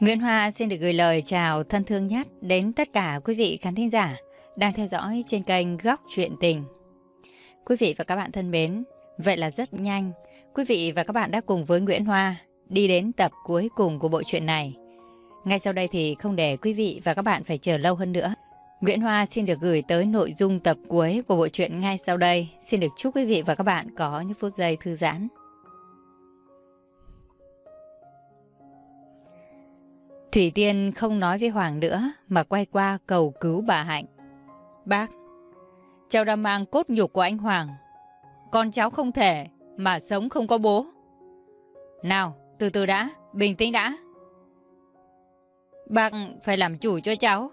Nguyễn Hoa xin được gửi lời chào thân thương nhất đến tất cả quý vị khán thính giả đang theo dõi trên kênh Góc Chuyện Tình. Quý vị và các bạn thân mến, vậy là rất nhanh, quý vị và các bạn đã cùng với Nguyễn Hoa đi đến tập cuối cùng của bộ truyện này. Ngay sau đây thì không để quý vị và các bạn phải chờ lâu hơn nữa. Nguyễn Hoa xin được gửi tới nội dung tập cuối của bộ truyện ngay sau đây. Xin được chúc quý vị và các bạn có những phút giây thư giãn. Thủy Tiên không nói với Hoàng nữa mà quay qua cầu cứu bà Hạnh. Bác, cháu đã mang cốt nhục của anh Hoàng. Con cháu không thể mà sống không có bố. Nào, từ từ đã, bình tĩnh đã. Bác phải làm chủ cho cháu.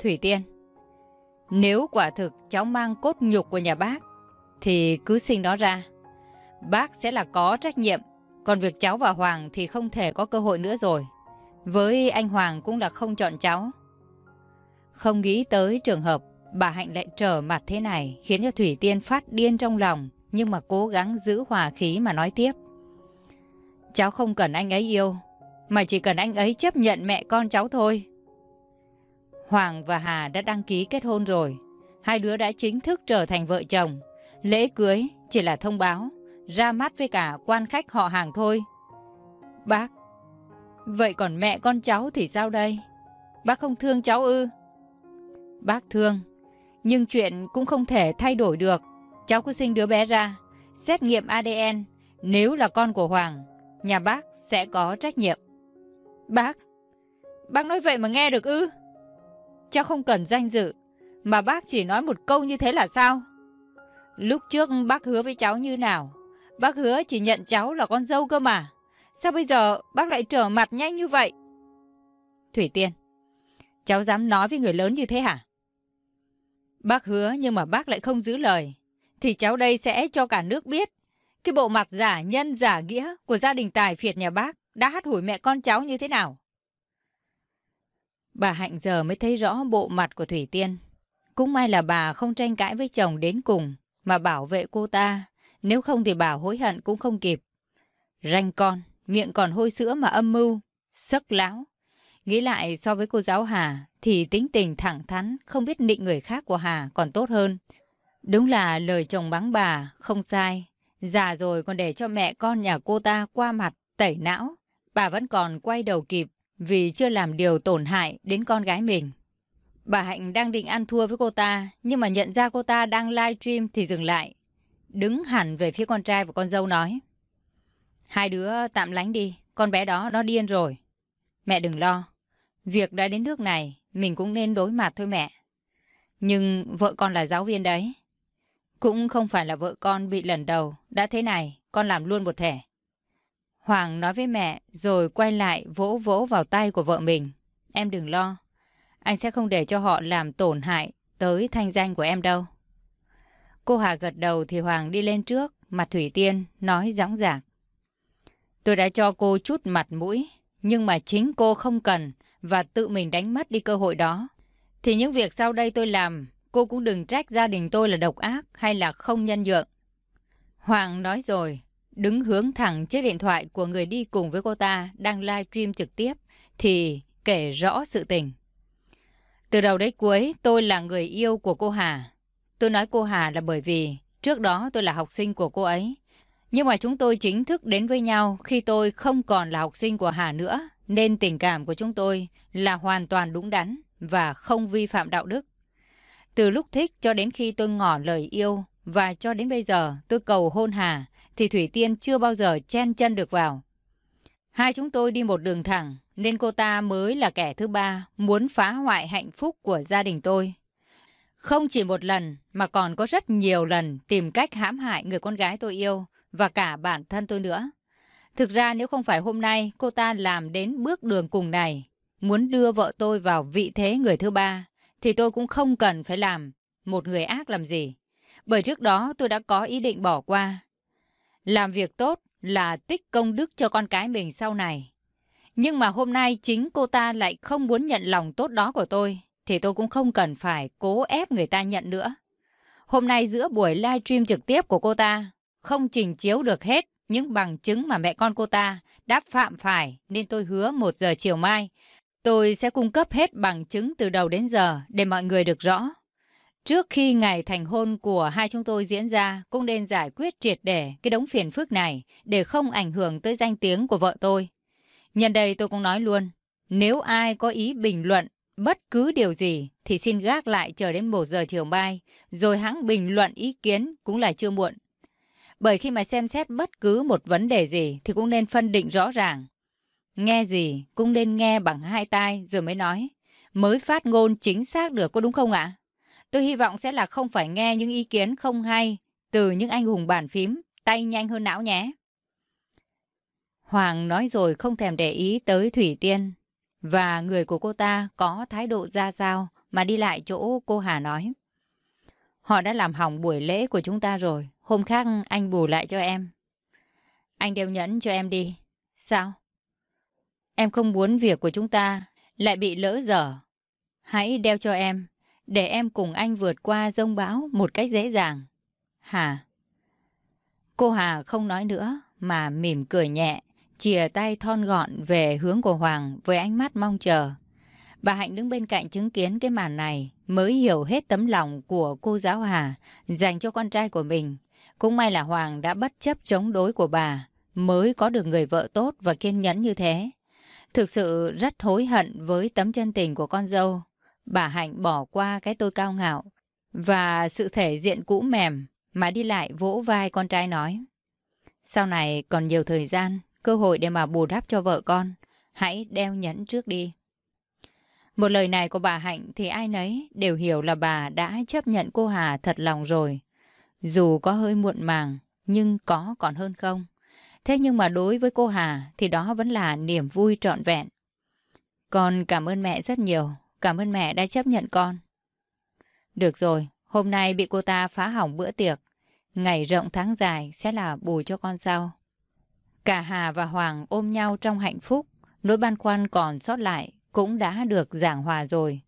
Thủy Tiên, nếu quả thực cháu mang cốt nhục của nhà bác, thì cứ sinh nó ra. Bác sẽ là có trách nhiệm, còn việc cháu và Hoàng thì không thể có cơ hội nữa rồi. Với anh Hoàng cũng là không chọn cháu. Không nghĩ tới trường hợp bà Hạnh lại trở mặt thế này khiến cho Thủy Tiên phát điên trong lòng nhưng mà cố gắng giữ hòa khí mà nói tiếp. Cháu không cần anh ấy yêu mà chỉ cần anh ấy chấp nhận mẹ con cháu thôi. Hoàng và Hà đã đăng ký kết hôn rồi. Hai đứa đã chính thức trở thành vợ chồng. Lễ cưới chỉ là thông báo, ra mắt với cả quan khách họ hàng thôi. Bác, vậy còn mẹ con cháu thì sao đây? Bác không thương cháu ư? Bác thương, nhưng chuyện cũng không thể thay đổi được. Cháu cứ sinh đứa bé ra, xét nghiệm ADN, nếu là con của Hoàng, nhà bác sẽ có trách nhiệm. Bác, bác nói vậy mà nghe được ư? Cháu không cần danh dự, mà bác chỉ nói một câu như thế là sao? Lúc trước bác hứa với cháu như nào? Bác hứa chỉ nhận cháu là con dâu cơ mà. Sao bây giờ bác lại trở mặt nhanh như vậy? Thủy Tiên, cháu dám nói với người lớn như thế hả? Bác hứa nhưng mà bác lại không giữ lời. Thì cháu đây sẽ cho cả nước biết. Cái bộ mặt giả nhân giả nghĩa của gia đình tài phiệt nhà bác đã hát hủi mẹ con cháu như thế nào? Bà Hạnh giờ mới thấy rõ bộ mặt của Thủy Tiên. Cũng may là bà không tranh cãi với chồng đến cùng mà bảo vệ cô ta. Nếu không thì bà hối hận cũng không kịp. Ranh con, miệng còn hôi sữa mà âm mưu, sắc láo. Nghĩ lại so với cô giáo Hà thì tính tình thẳng thắn, không biết nịnh người khác của Hà còn tốt hơn. Đúng là lời chồng bắn bà, không sai. Già rồi còn để cho mẹ con nhà cô ta qua mặt, tẩy não. Bà vẫn còn quay đầu kịp vì chưa làm điều tổn hại đến con gái mình. Bà Hạnh đang định ăn thua với cô ta, nhưng mà nhận ra cô ta đang live stream thì dừng lại. Đứng hẳn về phía con trai và con dâu nói. Hai đứa tạm lánh đi, con bé đó nó điên rồi. Mẹ đừng lo, việc đã đến nước này, mình cũng nên đối mặt thôi mẹ. Nhưng vợ con là giáo viên đấy. Cũng không phải là vợ con bị lần đầu, đã thế này, con làm luôn một thẻ. Hoàng nói với mẹ rồi quay lại vỗ vỗ vào tay của vợ mình. Em đừng lo, anh sẽ không để cho họ làm tổn hại tới thanh danh của em đâu. Cô Hà gật đầu thì Hoàng đi lên trước, mặt Thủy Tiên, nói gióng giạc. Tôi đã cho cô chút mặt mũi, nhưng mà chính cô không cần và tự mình đánh mất đi cơ hội đó. Thì những việc sau đây tôi làm, cô cũng đừng trách gia đình tôi là độc ác hay là không nhân nhượng. Hoàng nói rồi, đứng hướng thẳng chiếc điện thoại của người đi cùng với cô ta đang live stream trực tiếp thì kể rõ sự tình. Từ đầu đến cuối, tôi là người yêu của cô Hà. Tôi nói cô Hà là bởi vì trước đó tôi là học sinh của cô ấy. Nhưng mà chúng tôi chính thức đến với nhau khi tôi không còn là học sinh của Hà nữa, nên tình cảm của chúng tôi là hoàn toàn đúng đắn và không vi phạm đạo đức. Từ lúc thích cho đến khi tôi ngỏ lời yêu và cho đến bây giờ tôi cầu hôn Hà thì Thủy Tiên chưa bao giờ chen chân được vào. Hai chúng tôi đi một đường thẳng, nên cô ta mới là kẻ thứ ba muốn phá hoại hạnh phúc của gia đình tôi. Không chỉ một lần mà còn có rất nhiều lần tìm cách hãm hại người con gái tôi yêu và cả bản thân tôi nữa. Thực ra nếu không phải hôm nay cô ta làm đến bước đường cùng này, muốn đưa vợ tôi vào vị thế người thứ ba, thì tôi cũng không cần phải làm một người ác làm gì. Bởi trước đó tôi đã có ý định bỏ qua. Làm việc tốt là tích công đức cho con cái mình sau này. Nhưng mà hôm nay chính cô ta lại không muốn nhận lòng tốt đó của tôi, thì tôi cũng không cần phải cố ép người ta nhận nữa. Hôm nay giữa buổi live stream trực tiếp của cô ta, không trình chiếu được hết những bằng chứng mà mẹ con cô ta đã phạm phải nên tôi hứa một giờ chiều mai. Tôi sẽ cung cấp hết bằng chứng từ đầu đến giờ để mọi người được rõ. Trước khi ngày thành hôn của hai chúng tôi diễn ra, cũng nên giải quyết triệt để cái đống phiền phức này để không ảnh hưởng tới danh tiếng của vợ tôi. Nhân đây tôi cũng nói luôn, nếu ai có ý bình luận bất cứ điều gì thì xin gác lại chờ đến 1 giờ chiều mai, rồi hãng bình luận ý kiến cũng là chưa muộn. Bởi khi mà xem xét bất cứ một vấn đề gì thì cũng nên phân định rõ ràng. Nghe gì cũng nên nghe bằng hai tai rồi mới nói. Mới phát ngôn chính xác được có đúng không ạ? Tôi hy vọng sẽ là không phải nghe những ý kiến không hay từ những anh hùng bàn phím, tay nhanh hơn não nhé. Hoàng nói rồi không thèm để ý tới Thủy Tiên. Và người của cô ta có thái độ ra sao mà đi lại chỗ cô Hà nói. Họ đã làm hỏng buổi lễ của chúng ta rồi. Hôm khác anh bù lại cho em. Anh đeo nhẫn cho em đi. Sao? Em không muốn việc của chúng ta lại bị lỡ dở. Hãy đeo cho em, để em cùng anh vượt qua rông bão một cách dễ dàng. Hà? Cô Hà không nói nữa mà mỉm cười nhẹ, chìa tay thon gọn về hướng của Hoàng với ánh mắt mong chờ. Bà Hạnh đứng bên cạnh chứng kiến cái màn này mới hiểu hết tấm lòng của cô giáo Hà dành cho con trai của mình. Cũng may là Hoàng đã bất chấp chống đối của bà mới có được người vợ tốt và kiên nhẫn như thế. Thực sự rất hối hận với tấm chân tình của con dâu. Bà Hạnh bỏ qua cái tôi cao ngạo và sự thể diện cũ mềm mà đi lại vỗ vai con trai nói. Sau này còn nhiều thời gian, cơ hội để mà bù đắp cho vợ con. Hãy đeo nhẫn trước đi. Một lời này của bà Hạnh thì ai nấy đều hiểu là bà đã chấp nhận cô Hà thật lòng rồi. Dù có hơi muộn màng, nhưng có còn hơn không. Thế nhưng mà đối với cô Hà thì đó vẫn là niềm vui trọn vẹn. Con cảm ơn mẹ rất nhiều. Cảm ơn mẹ đã chấp nhận con. Được rồi, hôm nay bị cô ta phá hỏng bữa tiệc. Ngày rộng tháng dài sẽ là bù cho con sau. Cả Hà và Hoàng ôm nhau trong hạnh phúc. Nỗi băn khoăn còn sót lại cũng đã được giảng hòa rồi.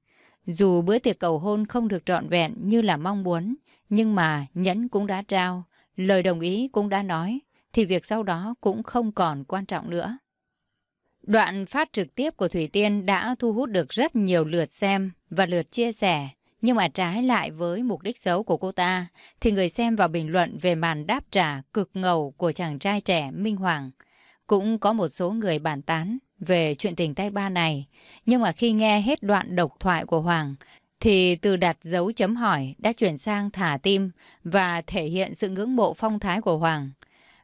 Dù bữa tiệc cầu hôn không được trọn vẹn như là mong muốn, nhưng mà nhẫn cũng đã trao, lời đồng ý cũng đã nói, thì việc sau đó cũng không còn quan trọng nữa. Đoạn phát trực tiếp của Thủy Tiên đã thu hút được rất nhiều lượt xem và lượt chia sẻ, nhưng mà trái lại với mục đích xấu của cô ta, thì người xem vào bình luận về màn đáp trả cực ngầu của chàng trai trẻ Minh Hoàng. Cũng có một số người bàn tán về chuyện tình tay ba này, nhưng mà khi nghe hết đoạn độc thoại của Hoàng, thì từ đặt dấu chấm hỏi đã chuyển sang thả tim và thể hiện sự ngưỡng mộ phong thái của Hoàng.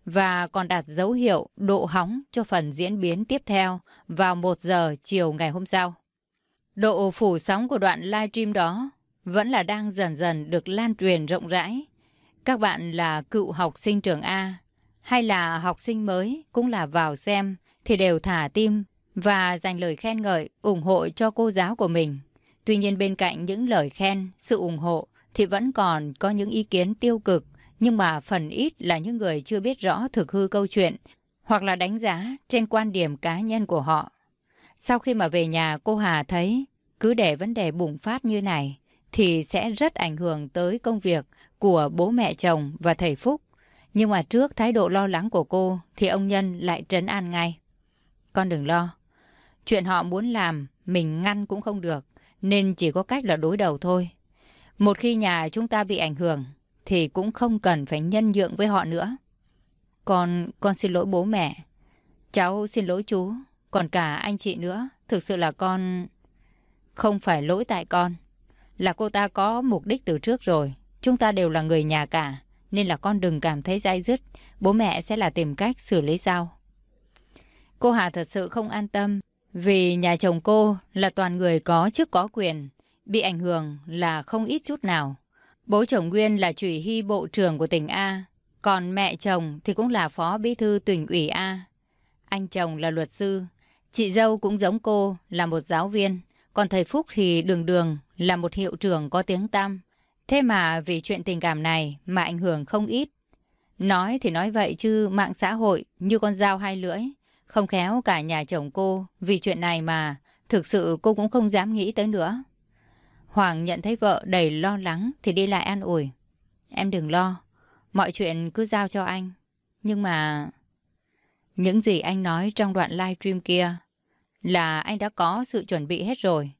Và còn đặt dấu hiệu độ hóng cho phần diễn biến tiếp theo vào 1 giờ chiều ngày hôm sau. Độ phủ sóng của đoạn livestream đó vẫn là đang dần dần được lan truyền rộng rãi. Các bạn là cựu học sinh trường A hay là học sinh mới cũng là vào xem thì đều thả tim và dành lời khen ngợi, ủng hộ cho cô giáo của mình. Tuy nhiên bên cạnh những lời khen, sự ủng hộ thì vẫn còn có những ý kiến tiêu cực, nhưng mà phần ít là những người chưa biết rõ thực hư câu chuyện hoặc là đánh giá trên quan điểm cá nhân của họ. Sau khi mà về nhà cô Hà thấy cứ để vấn đề bùng phát như này thì sẽ rất ảnh hưởng tới công việc của bố mẹ chồng và thầy Phúc. Nhưng mà trước thái độ lo lắng của cô thì ông Nhân lại trấn an ngay. Con đừng lo. Chuyện họ muốn làm mình ngăn cũng không được nên chỉ có cách là đối đầu thôi. Một khi nhà chúng ta bị ảnh hưởng thì cũng không cần phải nhân nhượng với họ nữa. Con, con xin lỗi bố mẹ. Cháu xin lỗi chú. Còn cả anh chị nữa. Thực sự là con... Không phải lỗi tại con. Là cô ta có mục đích từ trước rồi. Chúng ta đều là người nhà cả. Nên là con đừng cảm thấy dai dứt. Bố mẹ sẽ là tìm cách xử lý sao. Cô Hà thật sự không an tâm vì nhà chồng cô là toàn người có chức có quyền, bị ảnh hưởng là không ít chút nào. Bố chồng Nguyên là chủ hy bộ trưởng của tỉnh A, còn mẹ chồng thì cũng là phó bí thư tỉnh ủy A. Anh chồng là luật sư, chị dâu cũng giống cô là một giáo viên, còn thầy Phúc thì đường đường là một hiệu trưởng có tiếng tăm. Thế mà vì chuyện tình cảm này mà ảnh hưởng không ít. Nói thì nói vậy chứ mạng xã hội như con dao hai lưỡi. Không khéo cả nhà chồng cô vì chuyện này mà thực sự cô cũng không dám nghĩ tới nữa. Hoàng nhận thấy vợ đầy lo lắng thì đi lại an ủi. Em đừng lo, mọi chuyện cứ giao cho anh. Nhưng mà Những gì anh nói trong đoạn livestream kia là anh đã có sự chuẩn bị hết rồi.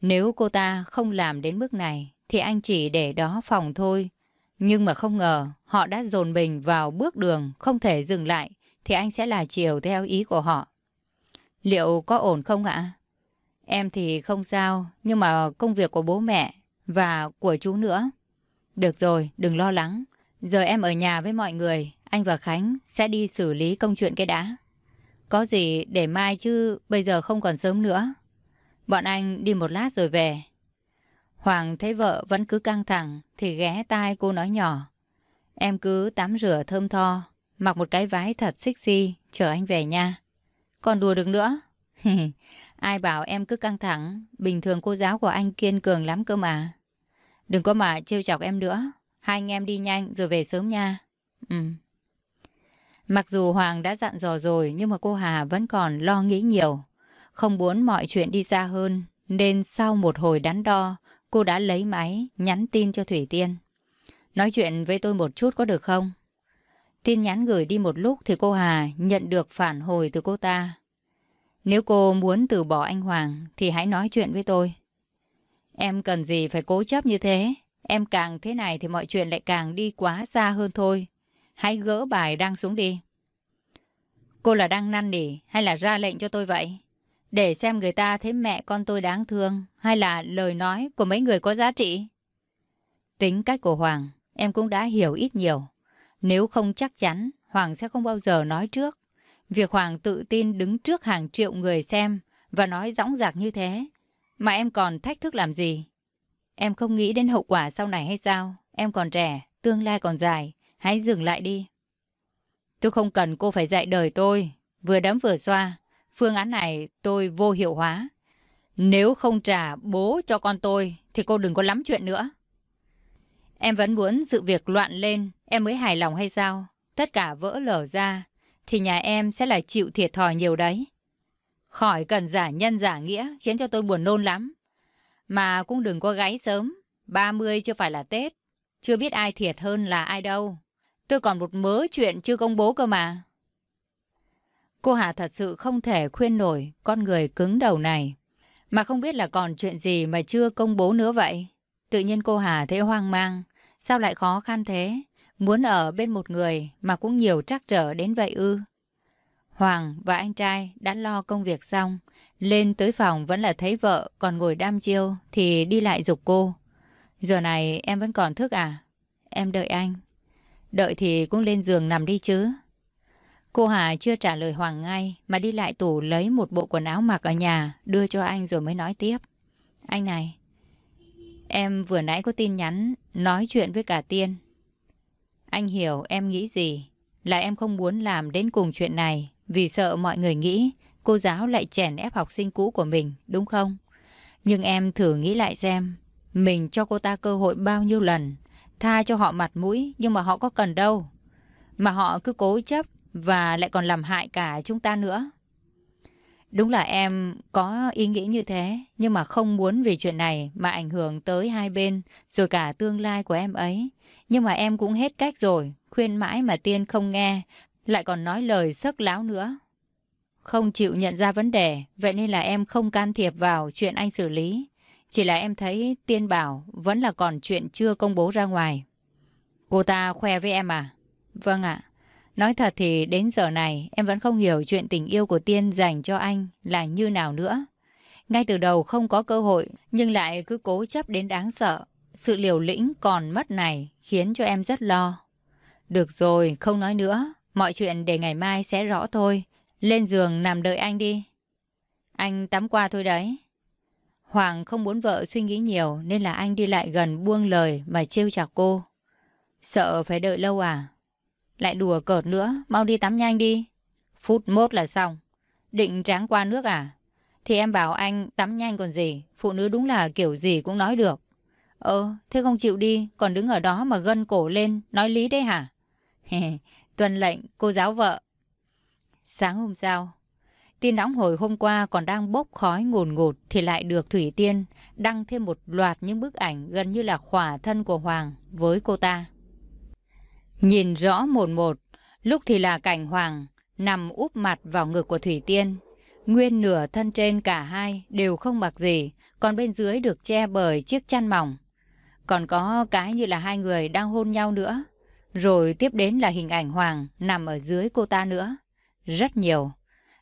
Nếu cô ta không làm đến mức này thì anh chỉ để đó phòng thôi. Nhưng mà không ngờ họ đã dồn mình vào bước đường không thể dừng lại thì anh sẽ là chiều theo ý của họ. Liệu có ổn không ạ? Em thì không sao, nhưng mà công việc của bố mẹ và của chú nữa. Được rồi, đừng lo lắng. Giờ em ở nhà với mọi người, anh và Khánh sẽ đi xử lý công chuyện cái đã. Có gì để mai chứ bây giờ không còn sớm nữa. Bọn anh đi một lát rồi về. Hoàng thấy vợ vẫn cứ căng thẳng thì ghé tai cô nói nhỏ. Em cứ tắm rửa thơm tho, mặc một cái váy thật sexy, chờ anh về nha. Còn đùa được nữa. Ai bảo em cứ căng thẳng, bình thường cô giáo của anh kiên cường lắm cơ mà. Đừng có mà trêu chọc em nữa. Hai anh em đi nhanh rồi về sớm nha. Ừ. Mặc dù Hoàng đã dặn dò rồi nhưng mà cô Hà vẫn còn lo nghĩ nhiều. Không muốn mọi chuyện đi xa hơn nên sau một hồi đắn đo cô đã lấy máy nhắn tin cho Thủy Tiên. Nói chuyện với tôi một chút có được không? Tin nhắn gửi đi một lúc thì cô Hà nhận được phản hồi từ cô ta. Nếu cô muốn từ bỏ anh Hoàng thì hãy nói chuyện với tôi. Em cần gì phải cố chấp như thế? Em càng thế này thì mọi chuyện lại càng đi quá xa hơn thôi. Hãy gỡ bài đăng xuống đi. Cô là đang năn nỉ hay là ra lệnh cho tôi vậy? Để xem người ta thấy mẹ con tôi đáng thương hay là lời nói của mấy người có giá trị? Tính cách của Hoàng, em cũng đã hiểu ít nhiều. Nếu không chắc chắn, Hoàng sẽ không bao giờ nói trước. Việc Hoàng tự tin đứng trước hàng triệu người xem và nói dõng dạc như thế, mà em còn thách thức làm gì? Em không nghĩ đến hậu quả sau này hay sao? Em còn trẻ, tương lai còn dài, hãy dừng lại đi. Tôi không cần cô phải dạy đời tôi, vừa đấm vừa xoa. Phương án này tôi vô hiệu hóa. Nếu không trả bố cho con tôi thì cô đừng có lắm chuyện nữa. Em vẫn muốn sự việc loạn lên, em mới hài lòng hay sao? Tất cả vỡ lở ra, thì nhà em sẽ là chịu thiệt thòi nhiều đấy. Khỏi cần giả nhân giả nghĩa khiến cho tôi buồn nôn lắm. Mà cũng đừng có gáy sớm, 30 chưa phải là Tết. Chưa biết ai thiệt hơn là ai đâu. Tôi còn một mớ chuyện chưa công bố cơ mà. Cô Hà thật sự không thể khuyên nổi con người cứng đầu này. Mà không biết là còn chuyện gì mà chưa công bố nữa vậy. Tự nhiên cô Hà thấy hoang mang. Sao lại khó khăn thế? Muốn ở bên một người mà cũng nhiều trắc trở đến vậy ư. Hoàng và anh trai đã lo công việc xong. Lên tới phòng vẫn là thấy vợ còn ngồi đam chiêu thì đi lại dục cô. Giờ này em vẫn còn thức à? Em đợi anh. Đợi thì cũng lên giường nằm đi chứ. Cô Hà chưa trả lời Hoàng ngay mà đi lại tủ lấy một bộ quần áo mặc ở nhà đưa cho anh rồi mới nói tiếp. Anh này, em vừa nãy có tin nhắn nói chuyện với cả Tiên. Anh hiểu em nghĩ gì, là em không muốn làm đến cùng chuyện này vì sợ mọi người nghĩ cô giáo lại chèn ép học sinh cũ của mình, đúng không? Nhưng em thử nghĩ lại xem, mình cho cô ta cơ hội bao nhiêu lần, tha cho họ mặt mũi nhưng mà họ có cần đâu. Mà họ cứ cố chấp và lại còn làm hại cả chúng ta nữa. Đúng là em có ý nghĩ như thế, nhưng mà không muốn vì chuyện này mà ảnh hưởng tới hai bên, rồi cả tương lai của em ấy. Nhưng mà em cũng hết cách rồi, khuyên mãi mà Tiên không nghe, lại còn nói lời sức láo nữa. Không chịu nhận ra vấn đề, vậy nên là em không can thiệp vào chuyện anh xử lý. Chỉ là em thấy Tiên bảo vẫn là còn chuyện chưa công bố ra ngoài. Cô ta khoe với em à? Vâng ạ. Nói thật thì đến giờ này em vẫn không hiểu chuyện tình yêu của Tiên dành cho anh là như nào nữa. Ngay từ đầu không có cơ hội nhưng lại cứ cố chấp đến đáng sợ. Sự liều lĩnh còn mất này khiến cho em rất lo. Được rồi, không nói nữa. Mọi chuyện để ngày mai sẽ rõ thôi. Lên giường nằm đợi anh đi. Anh tắm qua thôi đấy. Hoàng không muốn vợ suy nghĩ nhiều nên là anh đi lại gần buông lời mà trêu chọc cô. Sợ phải đợi lâu à? Lại đùa cợt nữa, mau đi tắm nhanh đi. Phút mốt là xong. Định tráng qua nước à? Thì em bảo anh tắm nhanh còn gì, phụ nữ đúng là kiểu gì cũng nói được. Ờ, thế không chịu đi, còn đứng ở đó mà gân cổ lên, nói lý đấy hả? Tuần lệnh, cô giáo vợ. Sáng hôm sau, tin nóng hồi hôm qua còn đang bốc khói ngùn ngụt thì lại được Thủy Tiên đăng thêm một loạt những bức ảnh gần như là khỏa thân của Hoàng với cô ta. Nhìn rõ một một, lúc thì là cảnh Hoàng nằm úp mặt vào ngực của Thủy Tiên. Nguyên nửa thân trên cả hai đều không mặc gì, còn bên dưới được che bởi chiếc chăn mỏng. Còn có cái như là hai người đang hôn nhau nữa. Rồi tiếp đến là hình ảnh Hoàng nằm ở dưới cô ta nữa. Rất nhiều,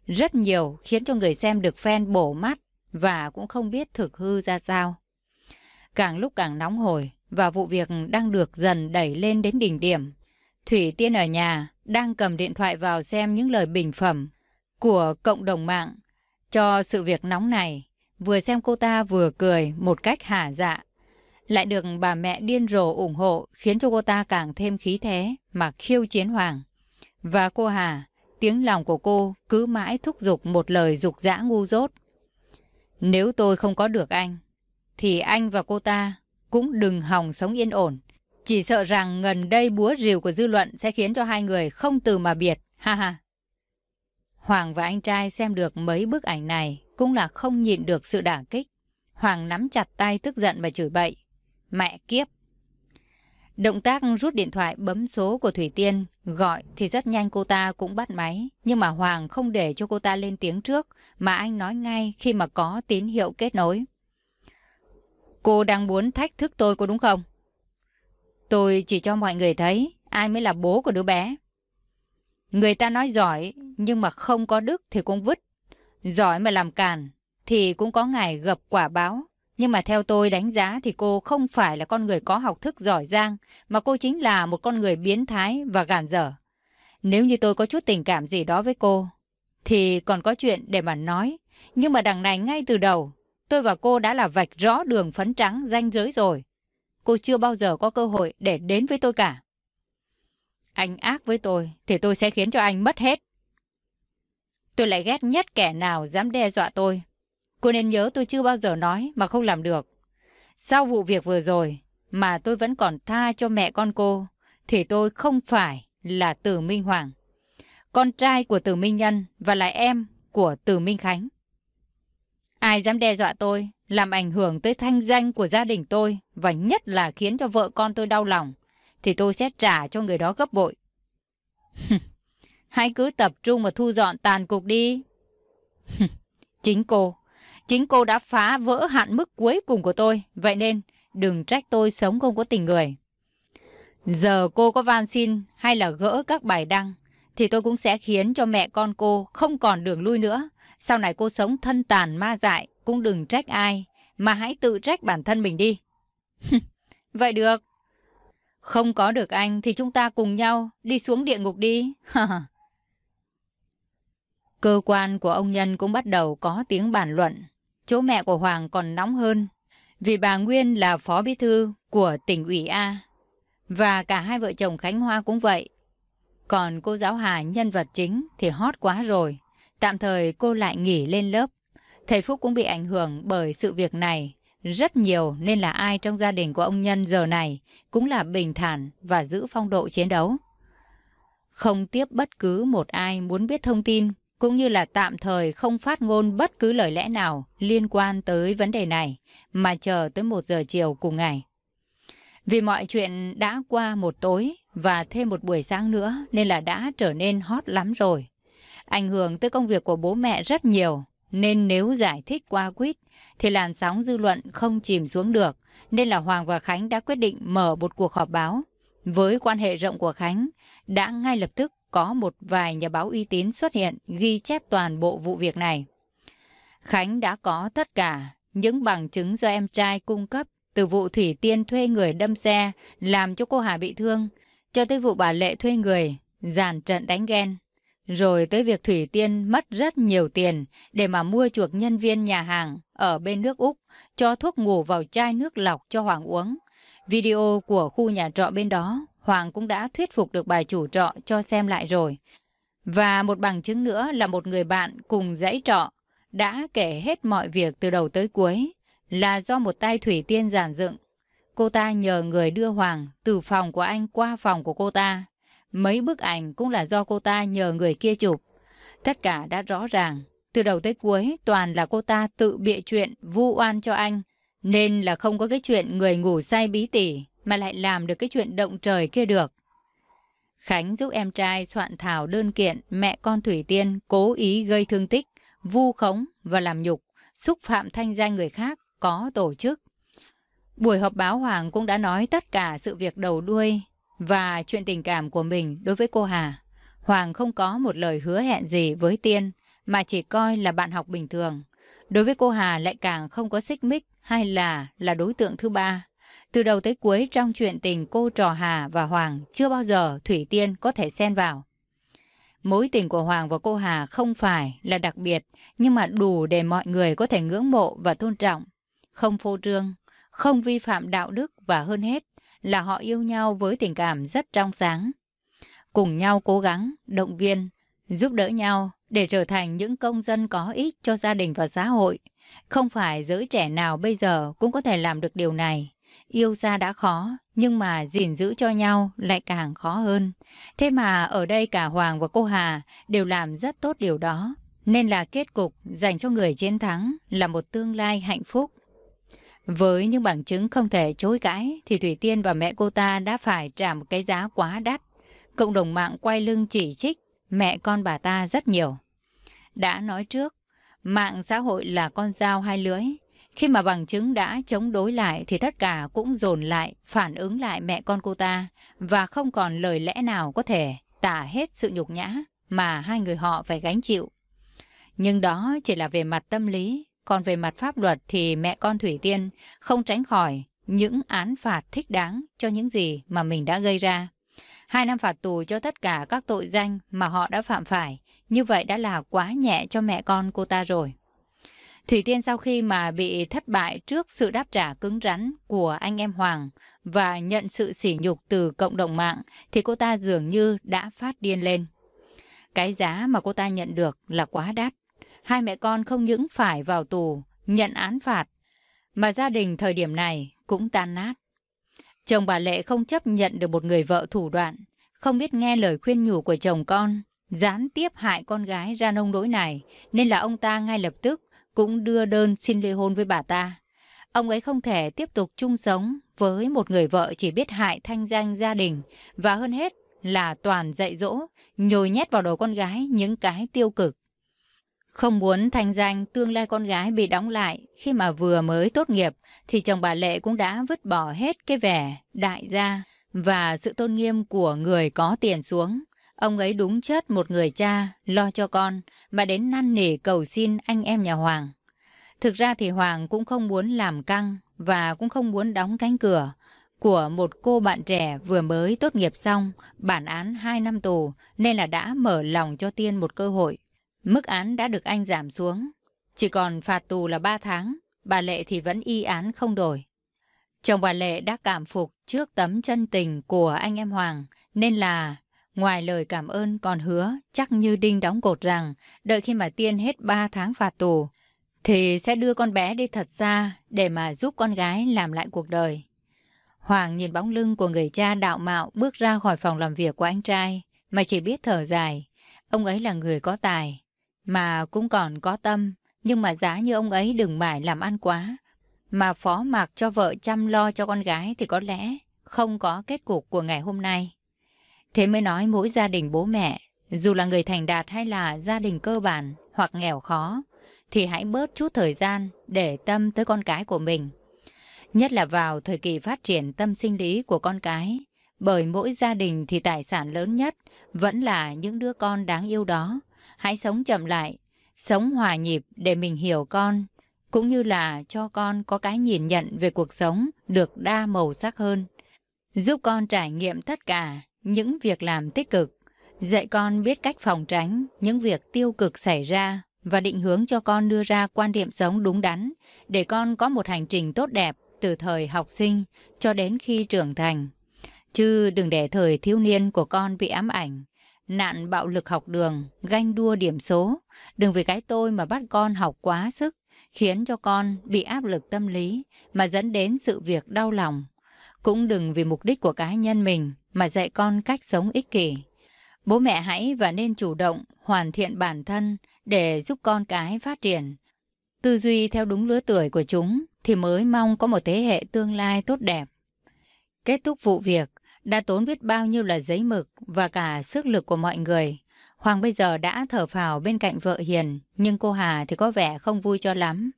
rất nhiều khiến cho người xem được fan bổ mắt và cũng không biết thực hư ra sao. Càng lúc càng nóng hổi và vụ việc đang được dần đẩy lên đến đỉnh điểm. Thủy Tiên ở nhà đang cầm điện thoại vào xem những lời bình phẩm của cộng đồng mạng cho sự việc nóng này. Vừa xem cô ta vừa cười một cách hả dạ. Lại được bà mẹ điên rồ ủng hộ khiến cho cô ta càng thêm khí thế mà khiêu chiến hoàng. Và cô Hà, tiếng lòng của cô cứ mãi thúc giục một lời dục dã ngu dốt. Nếu tôi không có được anh, thì anh và cô ta cũng đừng hòng sống yên ổn. Chỉ sợ rằng gần đây búa rìu của dư luận sẽ khiến cho hai người không từ mà biệt. Ha ha. Hoàng và anh trai xem được mấy bức ảnh này cũng là không nhịn được sự đả kích. Hoàng nắm chặt tay tức giận và chửi bậy. Mẹ kiếp! Động tác rút điện thoại bấm số của Thủy Tiên, gọi thì rất nhanh cô ta cũng bắt máy. Nhưng mà Hoàng không để cho cô ta lên tiếng trước, mà anh nói ngay khi mà có tín hiệu kết nối. Cô đang muốn thách thức tôi có đúng không? Tôi chỉ cho mọi người thấy ai mới là bố của đứa bé. Người ta nói giỏi, nhưng mà không có đức thì cũng vứt. Giỏi mà làm càn, thì cũng có ngày gặp quả báo. Nhưng mà theo tôi đánh giá thì cô không phải là con người có học thức giỏi giang, mà cô chính là một con người biến thái và gàn dở. Nếu như tôi có chút tình cảm gì đó với cô, thì còn có chuyện để mà nói. Nhưng mà đằng này ngay từ đầu, tôi và cô đã là vạch rõ đường phấn trắng danh giới rồi. Cô chưa bao giờ có cơ hội để đến với tôi cả. Anh ác với tôi thì tôi sẽ khiến cho anh mất hết. Tôi lại ghét nhất kẻ nào dám đe dọa tôi. Cô nên nhớ tôi chưa bao giờ nói mà không làm được. Sau vụ việc vừa rồi mà tôi vẫn còn tha cho mẹ con cô thì tôi không phải là Từ Minh Hoàng. Con trai của Từ Minh Nhân và là em của Từ Minh Khánh. Ai dám đe dọa tôi, làm ảnh hưởng tới thanh danh của gia đình tôi và nhất là khiến cho vợ con tôi đau lòng, thì tôi sẽ trả cho người đó gấp bội. Hãy cứ tập trung và thu dọn tàn cục đi. Chính cô, chính cô đã phá vỡ hạn mức cuối cùng của tôi, vậy nên đừng trách tôi sống không có tình người. Giờ cô có van xin hay là gỡ các bài đăng, thì tôi cũng sẽ khiến cho mẹ con cô không còn đường lui nữa. Sau này cô sống thân tàn ma dại, cũng đừng trách ai, mà hãy tự trách bản thân mình đi. Vậy được. Không có được anh thì chúng ta cùng nhau đi xuống địa ngục đi. Cơ quan của ông Nhân cũng bắt đầu có tiếng bàn luận. Chỗ mẹ của Hoàng còn nóng hơn. Vì bà Nguyên là phó bí thư của tỉnh ủy A. Và cả hai vợ chồng Khánh Hoa cũng vậy. Còn cô giáo Hà nhân vật chính thì hot quá rồi. Tạm thời cô lại nghỉ lên lớp. Thầy Phúc cũng bị ảnh hưởng bởi sự việc này rất nhiều nên là ai trong gia đình của ông Nhân giờ này cũng là bình thản và giữ phong độ chiến đấu. Không tiếp bất cứ một ai muốn biết thông tin, cũng như là tạm thời không phát ngôn bất cứ lời lẽ nào liên quan tới vấn đề này, mà chờ tới một giờ chiều cùng ngày. Vì mọi chuyện đã qua một tối và thêm một buổi sáng nữa nên là đã trở nên hot lắm rồi. Ảnh hưởng tới công việc của bố mẹ rất nhiều nên nếu giải thích qua quýt thì làn sóng dư luận không chìm xuống được, nên là Hoàng và Khánh đã quyết định mở một cuộc họp báo. Với quan hệ rộng của Khánh, đã ngay lập tức có một vài nhà báo uy tín xuất hiện ghi chép toàn bộ vụ việc này. Khánh đã có tất cả những bằng chứng do em trai cung cấp từ vụ Thủy Tiên thuê người đâm xe làm cho cô Hà bị thương, cho tới vụ bà Lệ thuê người giàn trận đánh ghen rồi tới việc Thủy Tiên mất rất nhiều tiền để mà mua chuộc nhân viên nhà hàng ở bên nước Úc cho thuốc ngủ vào chai nước lọc cho Hoàng uống. Video của khu nhà trọ bên đó, Hoàng cũng đã thuyết phục được bà chủ trọ cho xem lại rồi. Và một bằng chứng nữa là một người bạn cùng dãy trọ đã kể hết mọi việc từ đầu tới cuối là do một tay Thủy Tiên giản dựng. Cô ta nhờ người đưa Hoàng từ phòng của anh qua phòng của cô ta Mấy bức ảnh cũng là do cô ta nhờ người kia chụp. Tất cả đã rõ ràng. Từ đầu tới cuối toàn là cô ta tự bịa chuyện vu oan cho anh. Nên là không có cái chuyện người ngủ say bí tỉ mà lại làm được cái chuyện động trời kia được. Khánh giúp em trai soạn thảo đơn kiện mẹ con Thủy Tiên cố ý gây thương tích, vu khống và làm nhục, xúc phạm thanh danh người khác có tổ chức. Buổi họp báo Hoàng cũng đã nói tất cả sự việc đầu đuôi và chuyện tình cảm của mình đối với cô Hà. Hoàng không có một lời hứa hẹn gì với Tiên mà chỉ coi là bạn học bình thường. Đối với cô Hà lại càng không có xích mích hay là là đối tượng thứ ba. Từ đầu tới cuối trong chuyện tình cô trò Hà và Hoàng chưa bao giờ Thủy Tiên có thể xen vào. Mối tình của Hoàng và cô Hà không phải là đặc biệt nhưng mà đủ để mọi người có thể ngưỡng mộ và tôn trọng. Không phô trương, không vi phạm đạo đức và hơn hết là họ yêu nhau với tình cảm rất trong sáng. Cùng nhau cố gắng, động viên, giúp đỡ nhau để trở thành những công dân có ích cho gia đình và xã hội. Không phải giới trẻ nào bây giờ cũng có thể làm được điều này. Yêu ra đã khó, nhưng mà gìn giữ cho nhau lại càng khó hơn. Thế mà ở đây cả Hoàng và cô Hà đều làm rất tốt điều đó. Nên là kết cục dành cho người chiến thắng là một tương lai hạnh phúc. Với những bằng chứng không thể chối cãi thì Thủy Tiên và mẹ cô ta đã phải trả một cái giá quá đắt. Cộng đồng mạng quay lưng chỉ trích mẹ con bà ta rất nhiều. Đã nói trước, mạng xã hội là con dao hai lưỡi. Khi mà bằng chứng đã chống đối lại thì tất cả cũng dồn lại, phản ứng lại mẹ con cô ta và không còn lời lẽ nào có thể tả hết sự nhục nhã mà hai người họ phải gánh chịu. Nhưng đó chỉ là về mặt tâm lý, còn về mặt pháp luật thì mẹ con Thủy Tiên không tránh khỏi những án phạt thích đáng cho những gì mà mình đã gây ra. Hai năm phạt tù cho tất cả các tội danh mà họ đã phạm phải. Như vậy đã là quá nhẹ cho mẹ con cô ta rồi. Thủy Tiên sau khi mà bị thất bại trước sự đáp trả cứng rắn của anh em Hoàng và nhận sự sỉ nhục từ cộng đồng mạng, thì cô ta dường như đã phát điên lên. Cái giá mà cô ta nhận được là quá đắt. Hai mẹ con không những phải vào tù, nhận án phạt, mà gia đình thời điểm này cũng tan nát. Chồng bà Lệ không chấp nhận được một người vợ thủ đoạn, không biết nghe lời khuyên nhủ của chồng con, gián tiếp hại con gái ra nông nỗi này, nên là ông ta ngay lập tức cũng đưa đơn xin ly hôn với bà ta. Ông ấy không thể tiếp tục chung sống với một người vợ chỉ biết hại thanh danh gia đình và hơn hết là toàn dạy dỗ, nhồi nhét vào đầu con gái những cái tiêu cực. Không muốn thành danh tương lai con gái bị đóng lại khi mà vừa mới tốt nghiệp thì chồng bà Lệ cũng đã vứt bỏ hết cái vẻ đại gia và sự tôn nghiêm của người có tiền xuống. Ông ấy đúng chất một người cha lo cho con mà đến năn nỉ cầu xin anh em nhà Hoàng. Thực ra thì Hoàng cũng không muốn làm căng và cũng không muốn đóng cánh cửa của một cô bạn trẻ vừa mới tốt nghiệp xong, bản án 2 năm tù nên là đã mở lòng cho Tiên một cơ hội. Mức án đã được anh giảm xuống, chỉ còn phạt tù là 3 tháng, bà Lệ thì vẫn y án không đổi. Chồng bà Lệ đã cảm phục trước tấm chân tình của anh em Hoàng, nên là ngoài lời cảm ơn còn hứa chắc như đinh đóng cột rằng đợi khi mà Tiên hết 3 tháng phạt tù, thì sẽ đưa con bé đi thật xa để mà giúp con gái làm lại cuộc đời. Hoàng nhìn bóng lưng của người cha đạo mạo bước ra khỏi phòng làm việc của anh trai, mà chỉ biết thở dài. Ông ấy là người có tài, mà cũng còn có tâm, nhưng mà giá như ông ấy đừng mải làm ăn quá, mà phó mặc cho vợ chăm lo cho con gái thì có lẽ không có kết cục của ngày hôm nay. Thế mới nói mỗi gia đình bố mẹ, dù là người thành đạt hay là gia đình cơ bản hoặc nghèo khó, thì hãy bớt chút thời gian để tâm tới con cái của mình. Nhất là vào thời kỳ phát triển tâm sinh lý của con cái, bởi mỗi gia đình thì tài sản lớn nhất vẫn là những đứa con đáng yêu đó. Hãy sống chậm lại, sống hòa nhịp để mình hiểu con, cũng như là cho con có cái nhìn nhận về cuộc sống được đa màu sắc hơn. Giúp con trải nghiệm tất cả những việc làm tích cực, dạy con biết cách phòng tránh những việc tiêu cực xảy ra và định hướng cho con đưa ra quan điểm sống đúng đắn để con có một hành trình tốt đẹp từ thời học sinh cho đến khi trưởng thành. Chứ đừng để thời thiếu niên của con bị ám ảnh, nạn bạo lực học đường, ganh đua điểm số. Đừng vì cái tôi mà bắt con học quá sức, khiến cho con bị áp lực tâm lý mà dẫn đến sự việc đau lòng. Cũng đừng vì mục đích của cá nhân mình mà dạy con cách sống ích kỷ. Bố mẹ hãy và nên chủ động hoàn thiện bản thân để giúp con cái phát triển. Tư duy theo đúng lứa tuổi của chúng thì mới mong có một thế hệ tương lai tốt đẹp. Kết thúc vụ việc, đã tốn biết bao nhiêu là giấy mực và cả sức lực của mọi người. Hoàng bây giờ đã thở phào bên cạnh vợ Hiền, nhưng cô Hà thì có vẻ không vui cho lắm.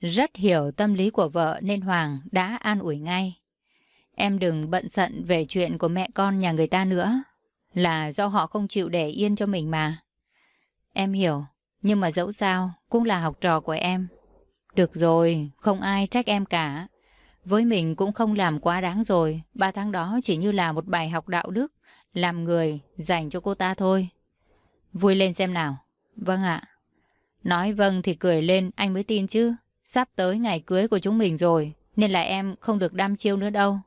Rất hiểu tâm lý của vợ nên Hoàng đã an ủi ngay. Em đừng bận giận về chuyện của mẹ con nhà người ta nữa. Là do họ không chịu để yên cho mình mà. Em hiểu, nhưng mà dẫu sao cũng là học trò của em. Được rồi, không ai trách em cả. Với mình cũng không làm quá đáng rồi. Ba tháng đó chỉ như là một bài học đạo đức, làm người dành cho cô ta thôi. Vui lên xem nào. Vâng ạ. Nói vâng thì cười lên anh mới tin chứ. Sắp tới ngày cưới của chúng mình rồi, nên là em không được đam chiêu nữa đâu.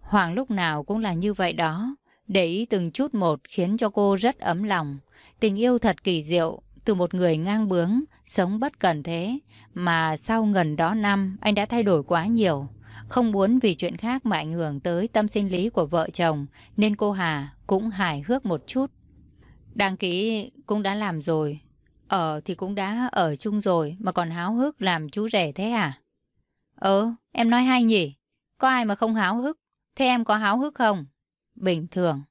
Hoàng lúc nào cũng là như vậy đó. Để ý từng chút một khiến cho cô rất ấm lòng. Tình yêu thật kỳ diệu, từ một người ngang bướng, sống bất cần thế, mà sau gần đó năm anh đã thay đổi quá nhiều. Không muốn vì chuyện khác mà ảnh hưởng tới tâm sinh lý của vợ chồng, nên cô Hà cũng hài hước một chút. Đăng ký cũng đã làm rồi, ở thì cũng đã ở chung rồi mà còn háo hức làm chú rể thế à? Ờ, em nói hay nhỉ? Có ai mà không háo hức? Thế em có háo hức không? Bình thường.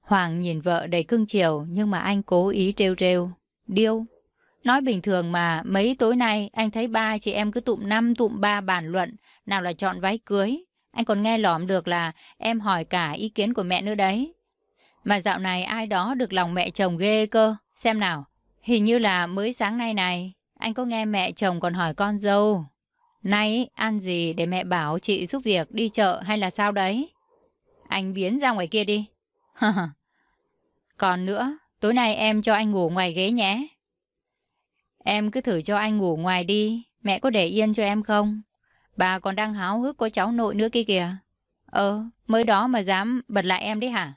Hoàng nhìn vợ đầy cưng chiều nhưng mà anh cố ý trêu trêu. Điêu. Nói bình thường mà mấy tối nay anh thấy ba chị em cứ tụm năm tụm ba bàn luận nào là chọn váy cưới. Anh còn nghe lỏm được là em hỏi cả ý kiến của mẹ nữa đấy. Mà dạo này ai đó được lòng mẹ chồng ghê cơ. Xem nào. Hình như là mới sáng nay này. Anh có nghe mẹ chồng còn hỏi con dâu. Nay ăn gì để mẹ bảo chị giúp việc đi chợ hay là sao đấy? Anh biến ra ngoài kia đi. Còn nữa, tối nay em cho anh ngủ ngoài ghế nhé. Em cứ thử cho anh ngủ ngoài đi, mẹ có để yên cho em không? Bà còn đang háo hức có cháu nội nữa kia kìa. Ờ, mới đó mà dám bật lại em đấy hả?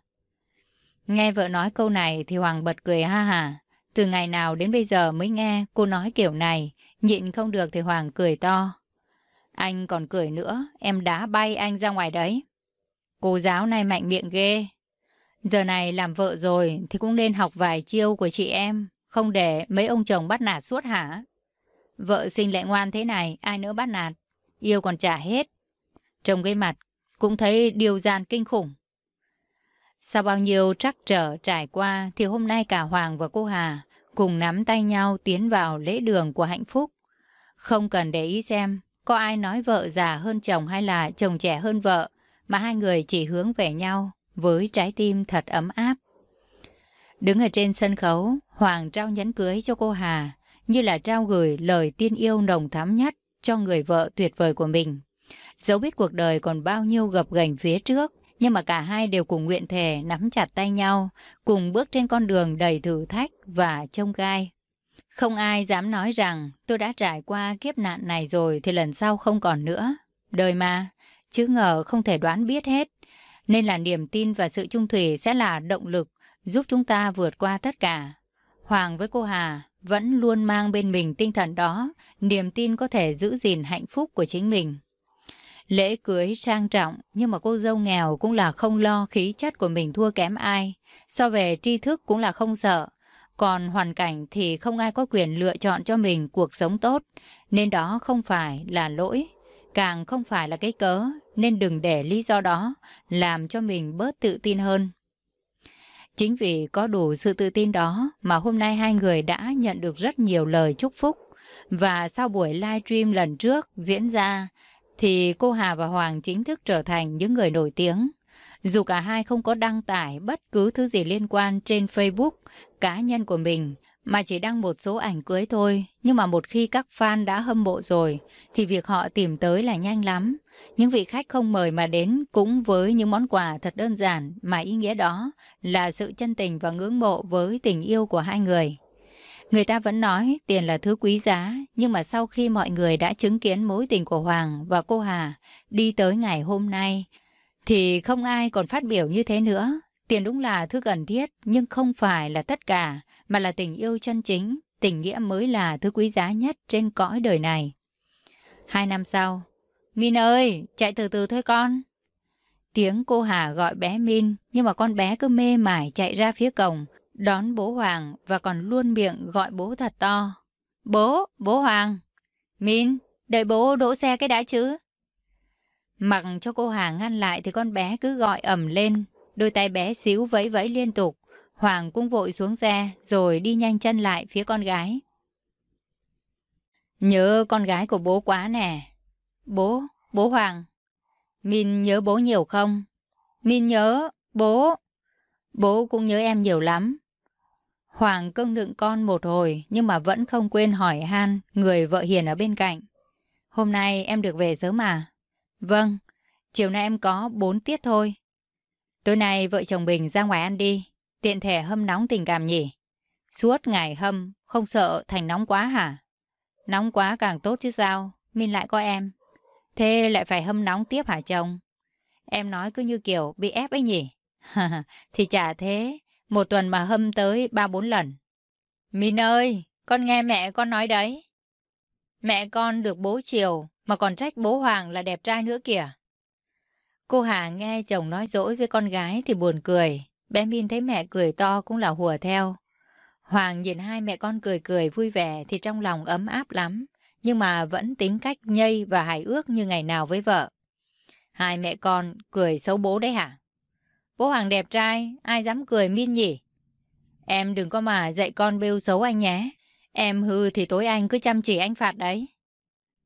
Nghe vợ nói câu này thì Hoàng bật cười ha hà. Từ ngày nào đến bây giờ mới nghe cô nói kiểu này, nhịn không được thì Hoàng cười to. Anh còn cười nữa, em đá bay anh ra ngoài đấy. Cô giáo này mạnh miệng ghê. Giờ này làm vợ rồi thì cũng nên học vài chiêu của chị em, không để mấy ông chồng bắt nạt suốt hả? Vợ sinh lại ngoan thế này, ai nữa bắt nạt? Yêu còn trả hết. Trông cái mặt, cũng thấy điều gian kinh khủng. Sau bao nhiêu trắc trở trải qua thì hôm nay cả Hoàng và cô Hà cùng nắm tay nhau tiến vào lễ đường của hạnh phúc. Không cần để ý xem có ai nói vợ già hơn chồng hay là chồng trẻ hơn vợ, mà hai người chỉ hướng về nhau với trái tim thật ấm áp. Đứng ở trên sân khấu, Hoàng trao nhẫn cưới cho cô Hà, như là trao gửi lời tiên yêu nồng thắm nhất cho người vợ tuyệt vời của mình. Dẫu biết cuộc đời còn bao nhiêu gập ghềnh phía trước, nhưng mà cả hai đều cùng nguyện thề nắm chặt tay nhau, cùng bước trên con đường đầy thử thách và trông gai. Không ai dám nói rằng tôi đã trải qua kiếp nạn này rồi thì lần sau không còn nữa. Đời mà, chứ ngờ không thể đoán biết hết. Nên là niềm tin và sự trung thủy sẽ là động lực giúp chúng ta vượt qua tất cả. Hoàng với cô Hà vẫn luôn mang bên mình tinh thần đó, niềm tin có thể giữ gìn hạnh phúc của chính mình. Lễ cưới trang trọng, nhưng mà cô dâu nghèo cũng là không lo khí chất của mình thua kém ai. So về tri thức cũng là không sợ. Còn hoàn cảnh thì không ai có quyền lựa chọn cho mình cuộc sống tốt, nên đó không phải là lỗi, càng không phải là cái cớ, nên đừng để lý do đó làm cho mình bớt tự tin hơn. Chính vì có đủ sự tự tin đó mà hôm nay hai người đã nhận được rất nhiều lời chúc phúc. Và sau buổi live stream lần trước diễn ra, thì cô Hà và Hoàng chính thức trở thành những người nổi tiếng. Dù cả hai không có đăng tải bất cứ thứ gì liên quan trên Facebook cá nhân của mình, mà chỉ đăng một số ảnh cưới thôi. Nhưng mà một khi các fan đã hâm mộ rồi, thì việc họ tìm tới là nhanh lắm. Những vị khách không mời mà đến cũng với những món quà thật đơn giản mà ý nghĩa đó là sự chân tình và ngưỡng mộ với tình yêu của hai người. Người ta vẫn nói tiền là thứ quý giá, nhưng mà sau khi mọi người đã chứng kiến mối tình của Hoàng và cô Hà đi tới ngày hôm nay, thì không ai còn phát biểu như thế nữa. Tiền đúng là thứ cần thiết, nhưng không phải là tất cả, mà là tình yêu chân chính, tình nghĩa mới là thứ quý giá nhất trên cõi đời này. Hai năm sau, Min ơi, chạy từ từ thôi con. Tiếng cô Hà gọi bé Min, nhưng mà con bé cứ mê mải chạy ra phía cổng, đón bố Hoàng và còn luôn miệng gọi bố thật to. Bố, bố Hoàng. Min, đợi bố đỗ xe cái đã chứ. Mặc cho cô Hà ngăn lại thì con bé cứ gọi ầm lên, đôi tay bé xíu vẫy vẫy liên tục. Hoàng cũng vội xuống xe rồi đi nhanh chân lại phía con gái. Nhớ con gái của bố quá nè. Bố, bố Hoàng. Min nhớ bố nhiều không? Min nhớ, bố. Bố cũng nhớ em nhiều lắm. Hoàng cưng đựng con một hồi nhưng mà vẫn không quên hỏi han người vợ hiền ở bên cạnh. Hôm nay em được về sớm mà. Vâng, chiều nay em có bốn tiết thôi. Tối nay vợ chồng Bình ra ngoài ăn đi, tiện thể hâm nóng tình cảm nhỉ. Suốt ngày hâm, không sợ thành nóng quá hả? Nóng quá càng tốt chứ sao, Min lại có em. Thế lại phải hâm nóng tiếp hả chồng? Em nói cứ như kiểu bị ép ấy nhỉ? thì chả thế, một tuần mà hâm tới ba bốn lần. Min ơi, con nghe mẹ con nói đấy. Mẹ con được bố chiều mà còn trách bố Hoàng là đẹp trai nữa kìa. Cô Hà nghe chồng nói dỗi với con gái thì buồn cười. Bé Min thấy mẹ cười to cũng là hùa theo. Hoàng nhìn hai mẹ con cười cười vui vẻ thì trong lòng ấm áp lắm. Nhưng mà vẫn tính cách nhây và hài ước như ngày nào với vợ. Hai mẹ con cười xấu bố đấy hả? Bố Hoàng đẹp trai, ai dám cười Min nhỉ? Em đừng có mà dạy con bêu xấu anh nhé. Em hư thì tối anh cứ chăm chỉ anh phạt đấy.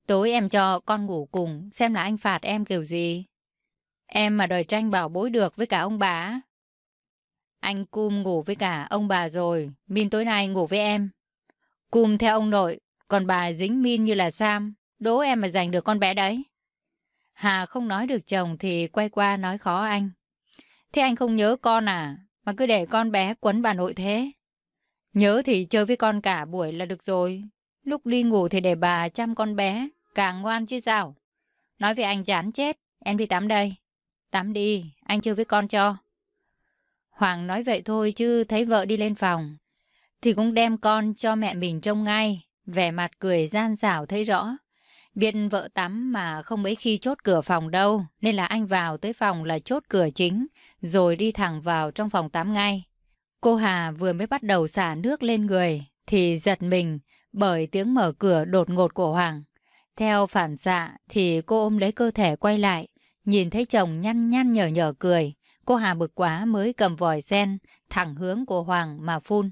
Tối em cho con ngủ cùng, xem là anh phạt em kiểu gì. Em mà đòi tranh bảo bối được với cả ông bà. Anh Cum ngủ với cả ông bà rồi, Min tối nay ngủ với em. Cum theo ông nội, còn bà dính Min như là Sam, đố em mà giành được con bé đấy. Hà không nói được chồng thì quay qua nói khó anh. Thế anh không nhớ con à, mà cứ để con bé quấn bà nội thế. Nhớ thì chơi với con cả buổi là được rồi. Lúc đi ngủ thì để bà chăm con bé, càng ngoan chứ sao. Nói với anh chán chết, em đi tắm đây. Tắm đi, anh chơi với con cho. Hoàng nói vậy thôi chứ thấy vợ đi lên phòng. Thì cũng đem con cho mẹ mình trông ngay, vẻ mặt cười gian xảo thấy rõ. Biết vợ tắm mà không mấy khi chốt cửa phòng đâu, nên là anh vào tới phòng là chốt cửa chính, rồi đi thẳng vào trong phòng tắm ngay. Cô Hà vừa mới bắt đầu xả nước lên người, thì giật mình bởi tiếng mở cửa đột ngột của Hoàng. Theo phản xạ thì cô ôm lấy cơ thể quay lại, nhìn thấy chồng nhăn nhăn nhở nhở cười. Cô Hà bực quá mới cầm vòi sen, thẳng hướng của Hoàng mà phun.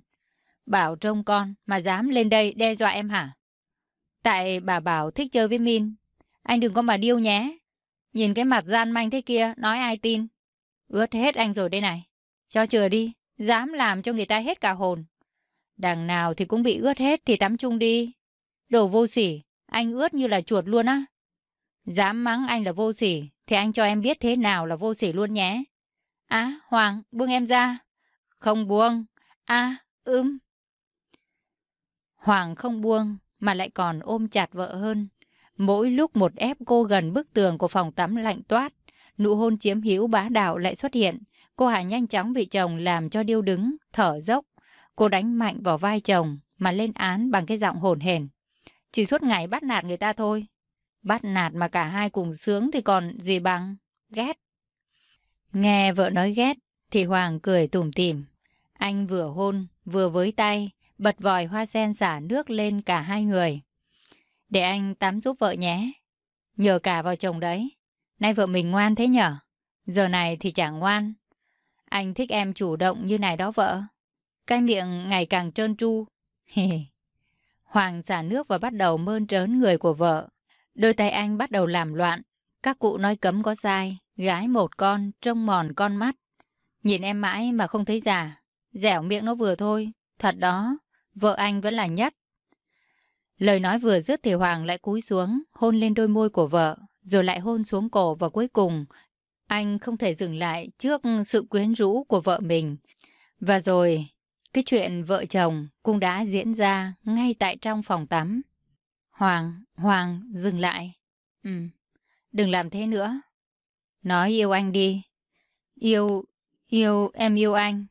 Bảo trông con mà dám lên đây đe dọa em hả? Tại bà bảo thích chơi với Min. Anh đừng có mà điêu nhé. Nhìn cái mặt gian manh thế kia, nói ai tin. Ướt hết anh rồi đây này. Cho chừa đi, dám làm cho người ta hết cả hồn. Đằng nào thì cũng bị ướt hết thì tắm chung đi. Đồ vô sỉ, anh ướt như là chuột luôn á. Dám mắng anh là vô sỉ, thì anh cho em biết thế nào là vô sỉ luôn nhé. Á, Hoàng, buông em ra. Không buông. À, ưm. Hoàng không buông, mà lại còn ôm chặt vợ hơn. Mỗi lúc một ép cô gần bức tường của phòng tắm lạnh toát, nụ hôn chiếm hữu bá đạo lại xuất hiện. Cô Hà nhanh chóng bị chồng làm cho điêu đứng, thở dốc. Cô đánh mạnh vào vai chồng mà lên án bằng cái giọng hồn hển. Chỉ suốt ngày bắt nạt người ta thôi. Bắt nạt mà cả hai cùng sướng thì còn gì bằng. Ghét. Nghe vợ nói ghét thì Hoàng cười tủm tỉm. Anh vừa hôn, vừa với tay, bật vòi hoa sen xả nước lên cả hai người. Để anh tắm giúp vợ nhé. Nhờ cả vào chồng đấy. Nay vợ mình ngoan thế nhở? Giờ này thì chẳng ngoan. Anh thích em chủ động như này đó vợ. Cái miệng ngày càng trơn tru. Hoàng xả nước và bắt đầu mơn trớn người của vợ. Đôi tay anh bắt đầu làm loạn. Các cụ nói cấm có sai. Gái một con, trông mòn con mắt. Nhìn em mãi mà không thấy già. Dẻo miệng nó vừa thôi. Thật đó, vợ anh vẫn là nhất. Lời nói vừa dứt thì Hoàng lại cúi xuống, hôn lên đôi môi của vợ, rồi lại hôn xuống cổ và cuối cùng, anh không thể dừng lại trước sự quyến rũ của vợ mình. Và rồi, cái chuyện vợ chồng cũng đã diễn ra ngay tại trong phòng tắm. Hoàng, Hoàng, dừng lại. Ừ, đừng làm thế nữa. Nói yêu anh đi. Yêu, yêu, em yêu anh.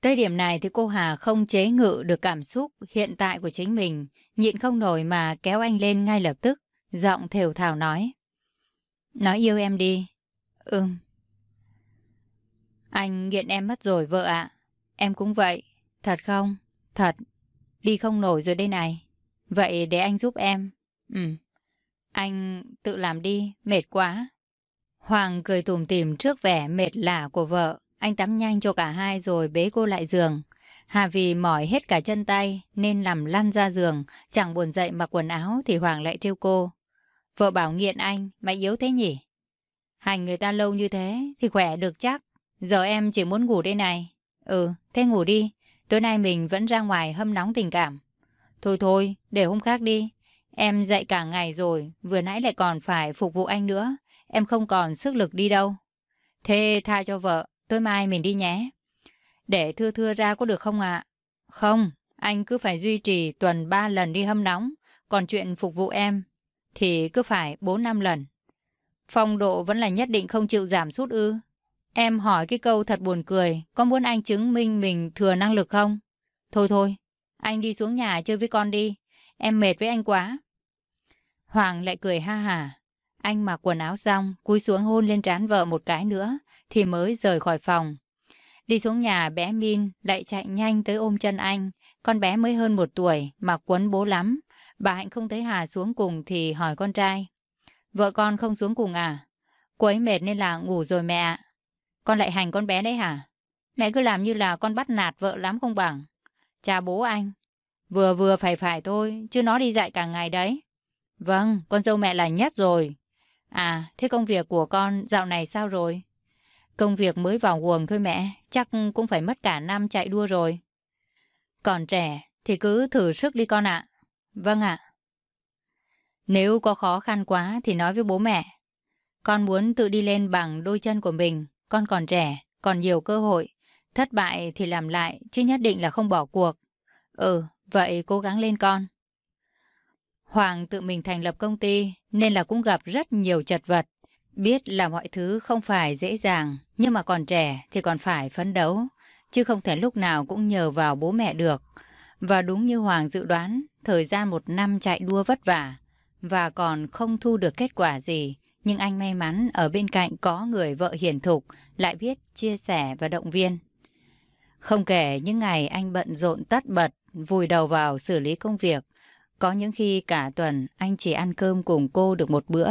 Tới điểm này thì cô Hà không chế ngự được cảm xúc hiện tại của chính mình, nhịn không nổi mà kéo anh lên ngay lập tức, giọng thều thào nói. Nói yêu em đi. Ừm. Anh nghiện em mất rồi vợ ạ. Em cũng vậy. Thật không? Thật. Đi không nổi rồi đây này. Vậy để anh giúp em. Ừ. Anh tự làm đi, mệt quá. Hoàng cười tủm tỉm trước vẻ mệt lả của vợ. Anh tắm nhanh cho cả hai rồi bế cô lại giường. Hà vì mỏi hết cả chân tay nên nằm lăn ra giường, chẳng buồn dậy mặc quần áo thì Hoàng lại trêu cô. Vợ bảo nghiện anh, mày yếu thế nhỉ? Hành người ta lâu như thế thì khỏe được chắc. Giờ em chỉ muốn ngủ đây này. Ừ, thế ngủ đi. Tối nay mình vẫn ra ngoài hâm nóng tình cảm. Thôi thôi, để hôm khác đi. Em dậy cả ngày rồi, vừa nãy lại còn phải phục vụ anh nữa. Em không còn sức lực đi đâu. Thế tha cho vợ, tối mai mình đi nhé. Để thưa thưa ra có được không ạ? Không, anh cứ phải duy trì tuần 3 lần đi hâm nóng. Còn chuyện phục vụ em thì cứ phải 4-5 lần. Phong độ vẫn là nhất định không chịu giảm sút ư. Em hỏi cái câu thật buồn cười, có muốn anh chứng minh mình thừa năng lực không? Thôi thôi, anh đi xuống nhà chơi với con đi, em mệt với anh quá. Hoàng lại cười ha hà. Anh mặc quần áo xong, cúi xuống hôn lên trán vợ một cái nữa, thì mới rời khỏi phòng. Đi xuống nhà bé Min lại chạy nhanh tới ôm chân anh. Con bé mới hơn một tuổi mà quấn bố lắm. Bà Hạnh không thấy Hà xuống cùng thì hỏi con trai. Vợ con không xuống cùng à? Cô ấy mệt nên là ngủ rồi mẹ ạ. Con lại hành con bé đấy hả? Mẹ cứ làm như là con bắt nạt vợ lắm không bằng. Cha bố anh. Vừa vừa phải phải thôi, chứ nó đi dạy cả ngày đấy. Vâng, con dâu mẹ là nhất rồi. À, thế công việc của con dạo này sao rồi? Công việc mới vào guồng thôi mẹ, chắc cũng phải mất cả năm chạy đua rồi. Còn trẻ thì cứ thử sức đi con ạ. Vâng ạ. Nếu có khó khăn quá thì nói với bố mẹ. Con muốn tự đi lên bằng đôi chân của mình. Con còn trẻ, còn nhiều cơ hội. Thất bại thì làm lại, chứ nhất định là không bỏ cuộc. Ừ, vậy cố gắng lên con. Hoàng tự mình thành lập công ty nên là cũng gặp rất nhiều chật vật. Biết là mọi thứ không phải dễ dàng, nhưng mà còn trẻ thì còn phải phấn đấu, chứ không thể lúc nào cũng nhờ vào bố mẹ được. Và đúng như Hoàng dự đoán, thời gian một năm chạy đua vất vả, và còn không thu được kết quả gì, nhưng anh may mắn ở bên cạnh có người vợ hiền thục, lại biết chia sẻ và động viên. Không kể những ngày anh bận rộn tất bật, vùi đầu vào xử lý công việc, có những khi cả tuần anh chỉ ăn cơm cùng cô được một bữa,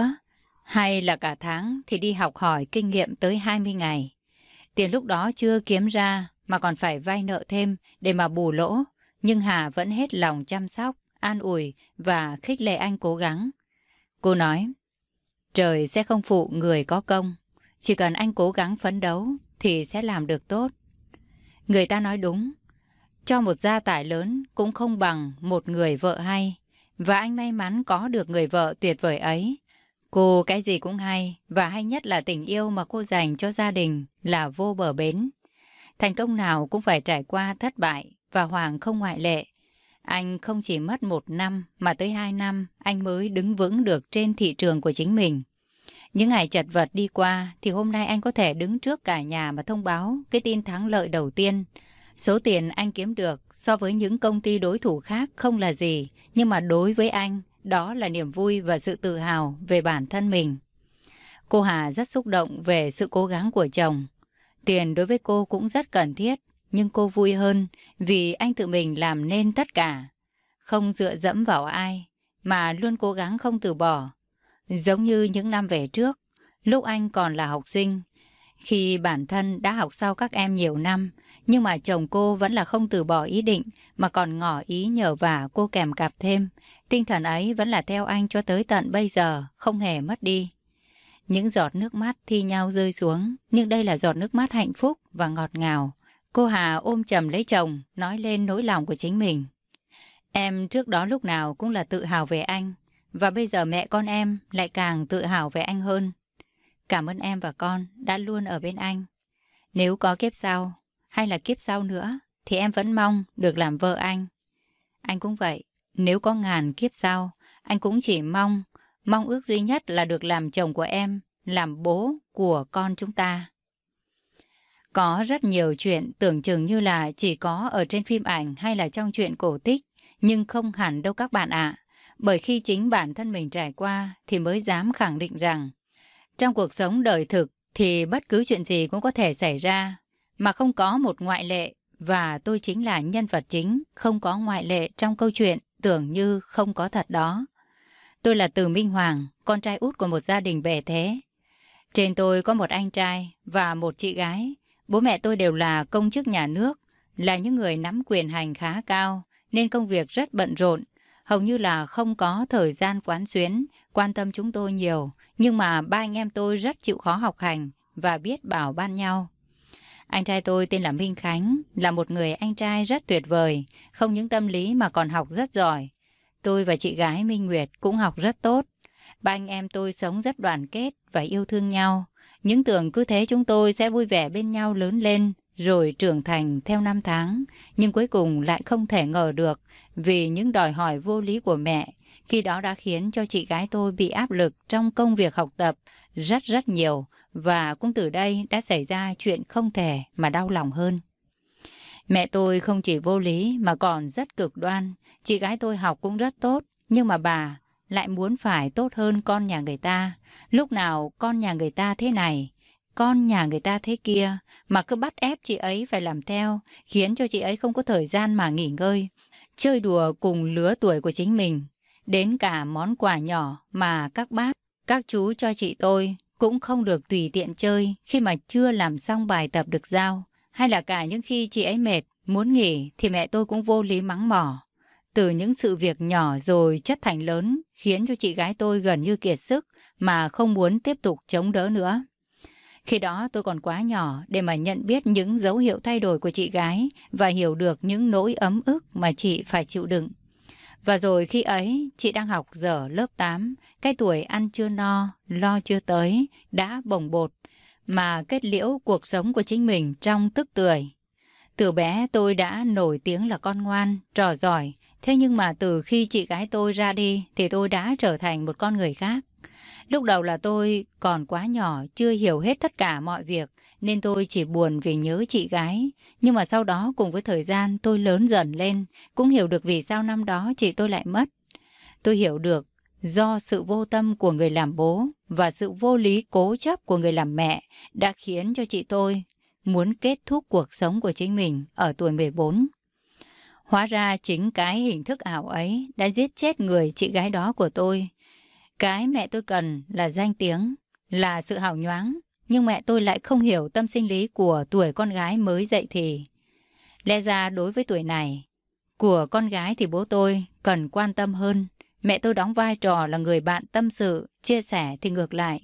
hay là cả tháng thì đi học hỏi kinh nghiệm tới 20 ngày. Tiền lúc đó chưa kiếm ra mà còn phải vay nợ thêm để mà bù lỗ, nhưng Hà vẫn hết lòng chăm sóc, an ủi và khích lệ anh cố gắng. Cô nói, trời sẽ không phụ người có công, chỉ cần anh cố gắng phấn đấu thì sẽ làm được tốt. Người ta nói đúng, cho một gia tài lớn cũng không bằng một người vợ hay, và anh may mắn có được người vợ tuyệt vời ấy. Cô cái gì cũng hay, và hay nhất là tình yêu mà cô dành cho gia đình là vô bờ bến. Thành công nào cũng phải trải qua thất bại, và Hoàng không ngoại lệ. Anh không chỉ mất một năm, mà tới hai năm, anh mới đứng vững được trên thị trường của chính mình. Những ngày chật vật đi qua, thì hôm nay anh có thể đứng trước cả nhà mà thông báo cái tin thắng lợi đầu tiên. Số tiền anh kiếm được so với những công ty đối thủ khác không là gì, nhưng mà đối với anh, đó là niềm vui và sự tự hào về bản thân mình. Cô Hà rất xúc động về sự cố gắng của chồng. Tiền đối với cô cũng rất cần thiết, nhưng cô vui hơn vì anh tự mình làm nên tất cả. Không dựa dẫm vào ai, mà luôn cố gắng không từ bỏ. Giống như những năm về trước, lúc anh còn là học sinh, khi bản thân đã học sau các em nhiều năm, nhưng mà chồng cô vẫn là không từ bỏ ý định, mà còn ngỏ ý nhờ vả cô kèm cặp thêm. Tinh thần ấy vẫn là theo anh cho tới tận bây giờ, không hề mất đi. Những giọt nước mắt thi nhau rơi xuống, nhưng đây là giọt nước mắt hạnh phúc và ngọt ngào. Cô Hà ôm chầm lấy chồng, nói lên nỗi lòng của chính mình. Em trước đó lúc nào cũng là tự hào về anh, và bây giờ mẹ con em lại càng tự hào về anh hơn. Cảm ơn em và con đã luôn ở bên anh. Nếu có kiếp sau, hay là kiếp sau nữa, thì em vẫn mong được làm vợ anh. Anh cũng vậy, nếu có ngàn kiếp sau, anh cũng chỉ mong, mong ước duy nhất là được làm chồng của em, làm bố của con chúng ta. Có rất nhiều chuyện tưởng chừng như là chỉ có ở trên phim ảnh hay là trong chuyện cổ tích, nhưng không hẳn đâu các bạn ạ. Bởi khi chính bản thân mình trải qua thì mới dám khẳng định rằng trong cuộc sống đời thực thì bất cứ chuyện gì cũng có thể xảy ra, mà không có một ngoại lệ và tôi chính là nhân vật chính, không có ngoại lệ trong câu chuyện tưởng như không có thật đó. Tôi là Từ Minh Hoàng, con trai út của một gia đình bề thế. Trên tôi có một anh trai và một chị gái. Bố mẹ tôi đều là công chức nhà nước, là những người nắm quyền hành khá cao, nên công việc rất bận rộn. Hầu như là không có thời gian quán xuyến, quan tâm chúng tôi nhiều, nhưng mà ba anh em tôi rất chịu khó học hành và biết bảo ban nhau. Anh trai tôi tên là Minh Khánh, là một người anh trai rất tuyệt vời, không những tâm lý mà còn học rất giỏi. Tôi và chị gái Minh Nguyệt cũng học rất tốt. Ba anh em tôi sống rất đoàn kết và yêu thương nhau. Những tưởng cứ thế chúng tôi sẽ vui vẻ bên nhau lớn lên, rồi trưởng thành theo năm tháng. Nhưng cuối cùng lại không thể ngờ được vì những đòi hỏi vô lý của mẹ. Khi đó đã khiến cho chị gái tôi bị áp lực trong công việc học tập rất rất nhiều và cũng từ đây đã xảy ra chuyện không thể mà đau lòng hơn. Mẹ tôi không chỉ vô lý mà còn rất cực đoan. Chị gái tôi học cũng rất tốt, nhưng mà bà lại muốn phải tốt hơn con nhà người ta. Lúc nào con nhà người ta thế này, con nhà người ta thế kia, mà cứ bắt ép chị ấy phải làm theo, khiến cho chị ấy không có thời gian mà nghỉ ngơi, chơi đùa cùng lứa tuổi của chính mình. Đến cả món quà nhỏ mà các bác, các chú cho chị tôi cũng không được tùy tiện chơi khi mà chưa làm xong bài tập được giao. Hay là cả những khi chị ấy mệt, muốn nghỉ thì mẹ tôi cũng vô lý mắng mỏ. Từ những sự việc nhỏ rồi chất thành lớn khiến cho chị gái tôi gần như kiệt sức mà không muốn tiếp tục chống đỡ nữa. Khi đó tôi còn quá nhỏ để mà nhận biết những dấu hiệu thay đổi của chị gái và hiểu được những nỗi ấm ức mà chị phải chịu đựng. Và rồi khi ấy, chị đang học dở lớp 8, cái tuổi ăn chưa no, lo chưa tới, đã bồng bột, mà kết liễu cuộc sống của chính mình trong tức tuổi. Từ bé tôi đã nổi tiếng là con ngoan, trò giỏi, thế nhưng mà từ khi chị gái tôi ra đi thì tôi đã trở thành một con người khác. Lúc đầu là tôi còn quá nhỏ, chưa hiểu hết tất cả mọi việc, nên tôi chỉ buồn vì nhớ chị gái. Nhưng mà sau đó cùng với thời gian tôi lớn dần lên, cũng hiểu được vì sao năm đó chị tôi lại mất. Tôi hiểu được do sự vô tâm của người làm bố và sự vô lý cố chấp của người làm mẹ đã khiến cho chị tôi muốn kết thúc cuộc sống của chính mình ở tuổi 14. Hóa ra chính cái hình thức ảo ấy đã giết chết người chị gái đó của tôi. Cái mẹ tôi cần là danh tiếng, là sự hào nhoáng, nhưng mẹ tôi lại không hiểu tâm sinh lý của tuổi con gái mới dậy thì. Lẽ ra đối với tuổi này, của con gái thì bố tôi cần quan tâm hơn. Mẹ tôi đóng vai trò là người bạn tâm sự, chia sẻ thì ngược lại.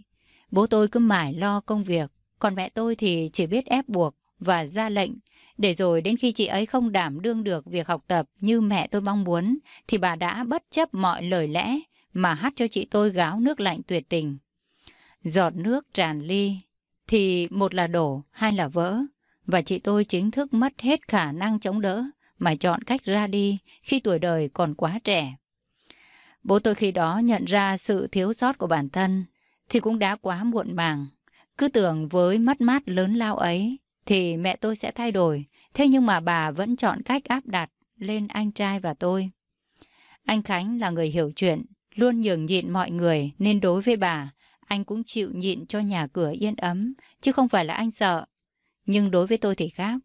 Bố tôi cứ mải lo công việc, còn mẹ tôi thì chỉ biết ép buộc và ra lệnh. Để rồi đến khi chị ấy không đảm đương được việc học tập như mẹ tôi mong muốn, thì bà đã bất chấp mọi lời lẽ mà hát cho chị tôi gáo nước lạnh tuyệt tình. Giọt nước tràn ly, thì một là đổ, hai là vỡ, và chị tôi chính thức mất hết khả năng chống đỡ mà chọn cách ra đi khi tuổi đời còn quá trẻ. Bố tôi khi đó nhận ra sự thiếu sót của bản thân thì cũng đã quá muộn màng. Cứ tưởng với mất mát lớn lao ấy thì mẹ tôi sẽ thay đổi, thế nhưng mà bà vẫn chọn cách áp đặt lên anh trai và tôi. Anh Khánh là người hiểu chuyện, luôn nhường nhịn mọi người nên đối với bà, anh cũng chịu nhịn cho nhà cửa yên ấm, chứ không phải là anh sợ. Nhưng đối với tôi thì khác.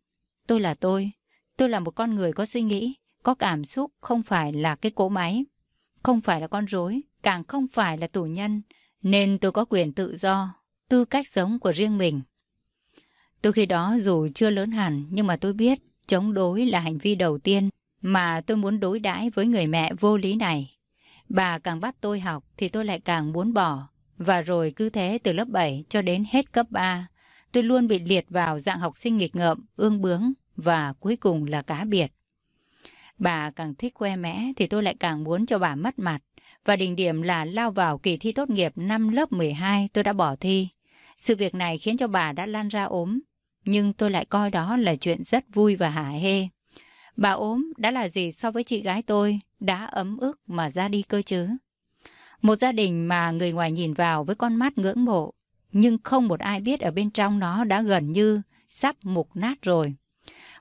Tôi là tôi. Tôi là một con người có suy nghĩ, có cảm xúc, không phải là cái cỗ máy. Không phải là con rối, càng không phải là tù nhân. Nên tôi có quyền tự do, tư cách sống của riêng mình. Tôi khi đó dù chưa lớn hẳn, nhưng mà tôi biết chống đối là hành vi đầu tiên mà tôi muốn đối đãi với người mẹ vô lý này. Bà càng bắt tôi học thì tôi lại càng muốn bỏ. Và rồi cứ thế từ lớp 7 cho đến hết cấp 3, tôi luôn bị liệt vào dạng học sinh nghịch ngợm, ương bướng và cuối cùng là cá biệt. Bà càng thích khoe mẽ thì tôi lại càng muốn cho bà mất mặt. Và đỉnh điểm là lao vào kỳ thi tốt nghiệp năm lớp 12 tôi đã bỏ thi. Sự việc này khiến cho bà đã lan ra ốm. Nhưng tôi lại coi đó là chuyện rất vui và hả hê. Bà ốm đã là gì so với chị gái tôi, đã ấm ức mà ra đi cơ chứ. Một gia đình mà người ngoài nhìn vào với con mắt ngưỡng mộ, nhưng không một ai biết ở bên trong nó đã gần như sắp mục nát rồi.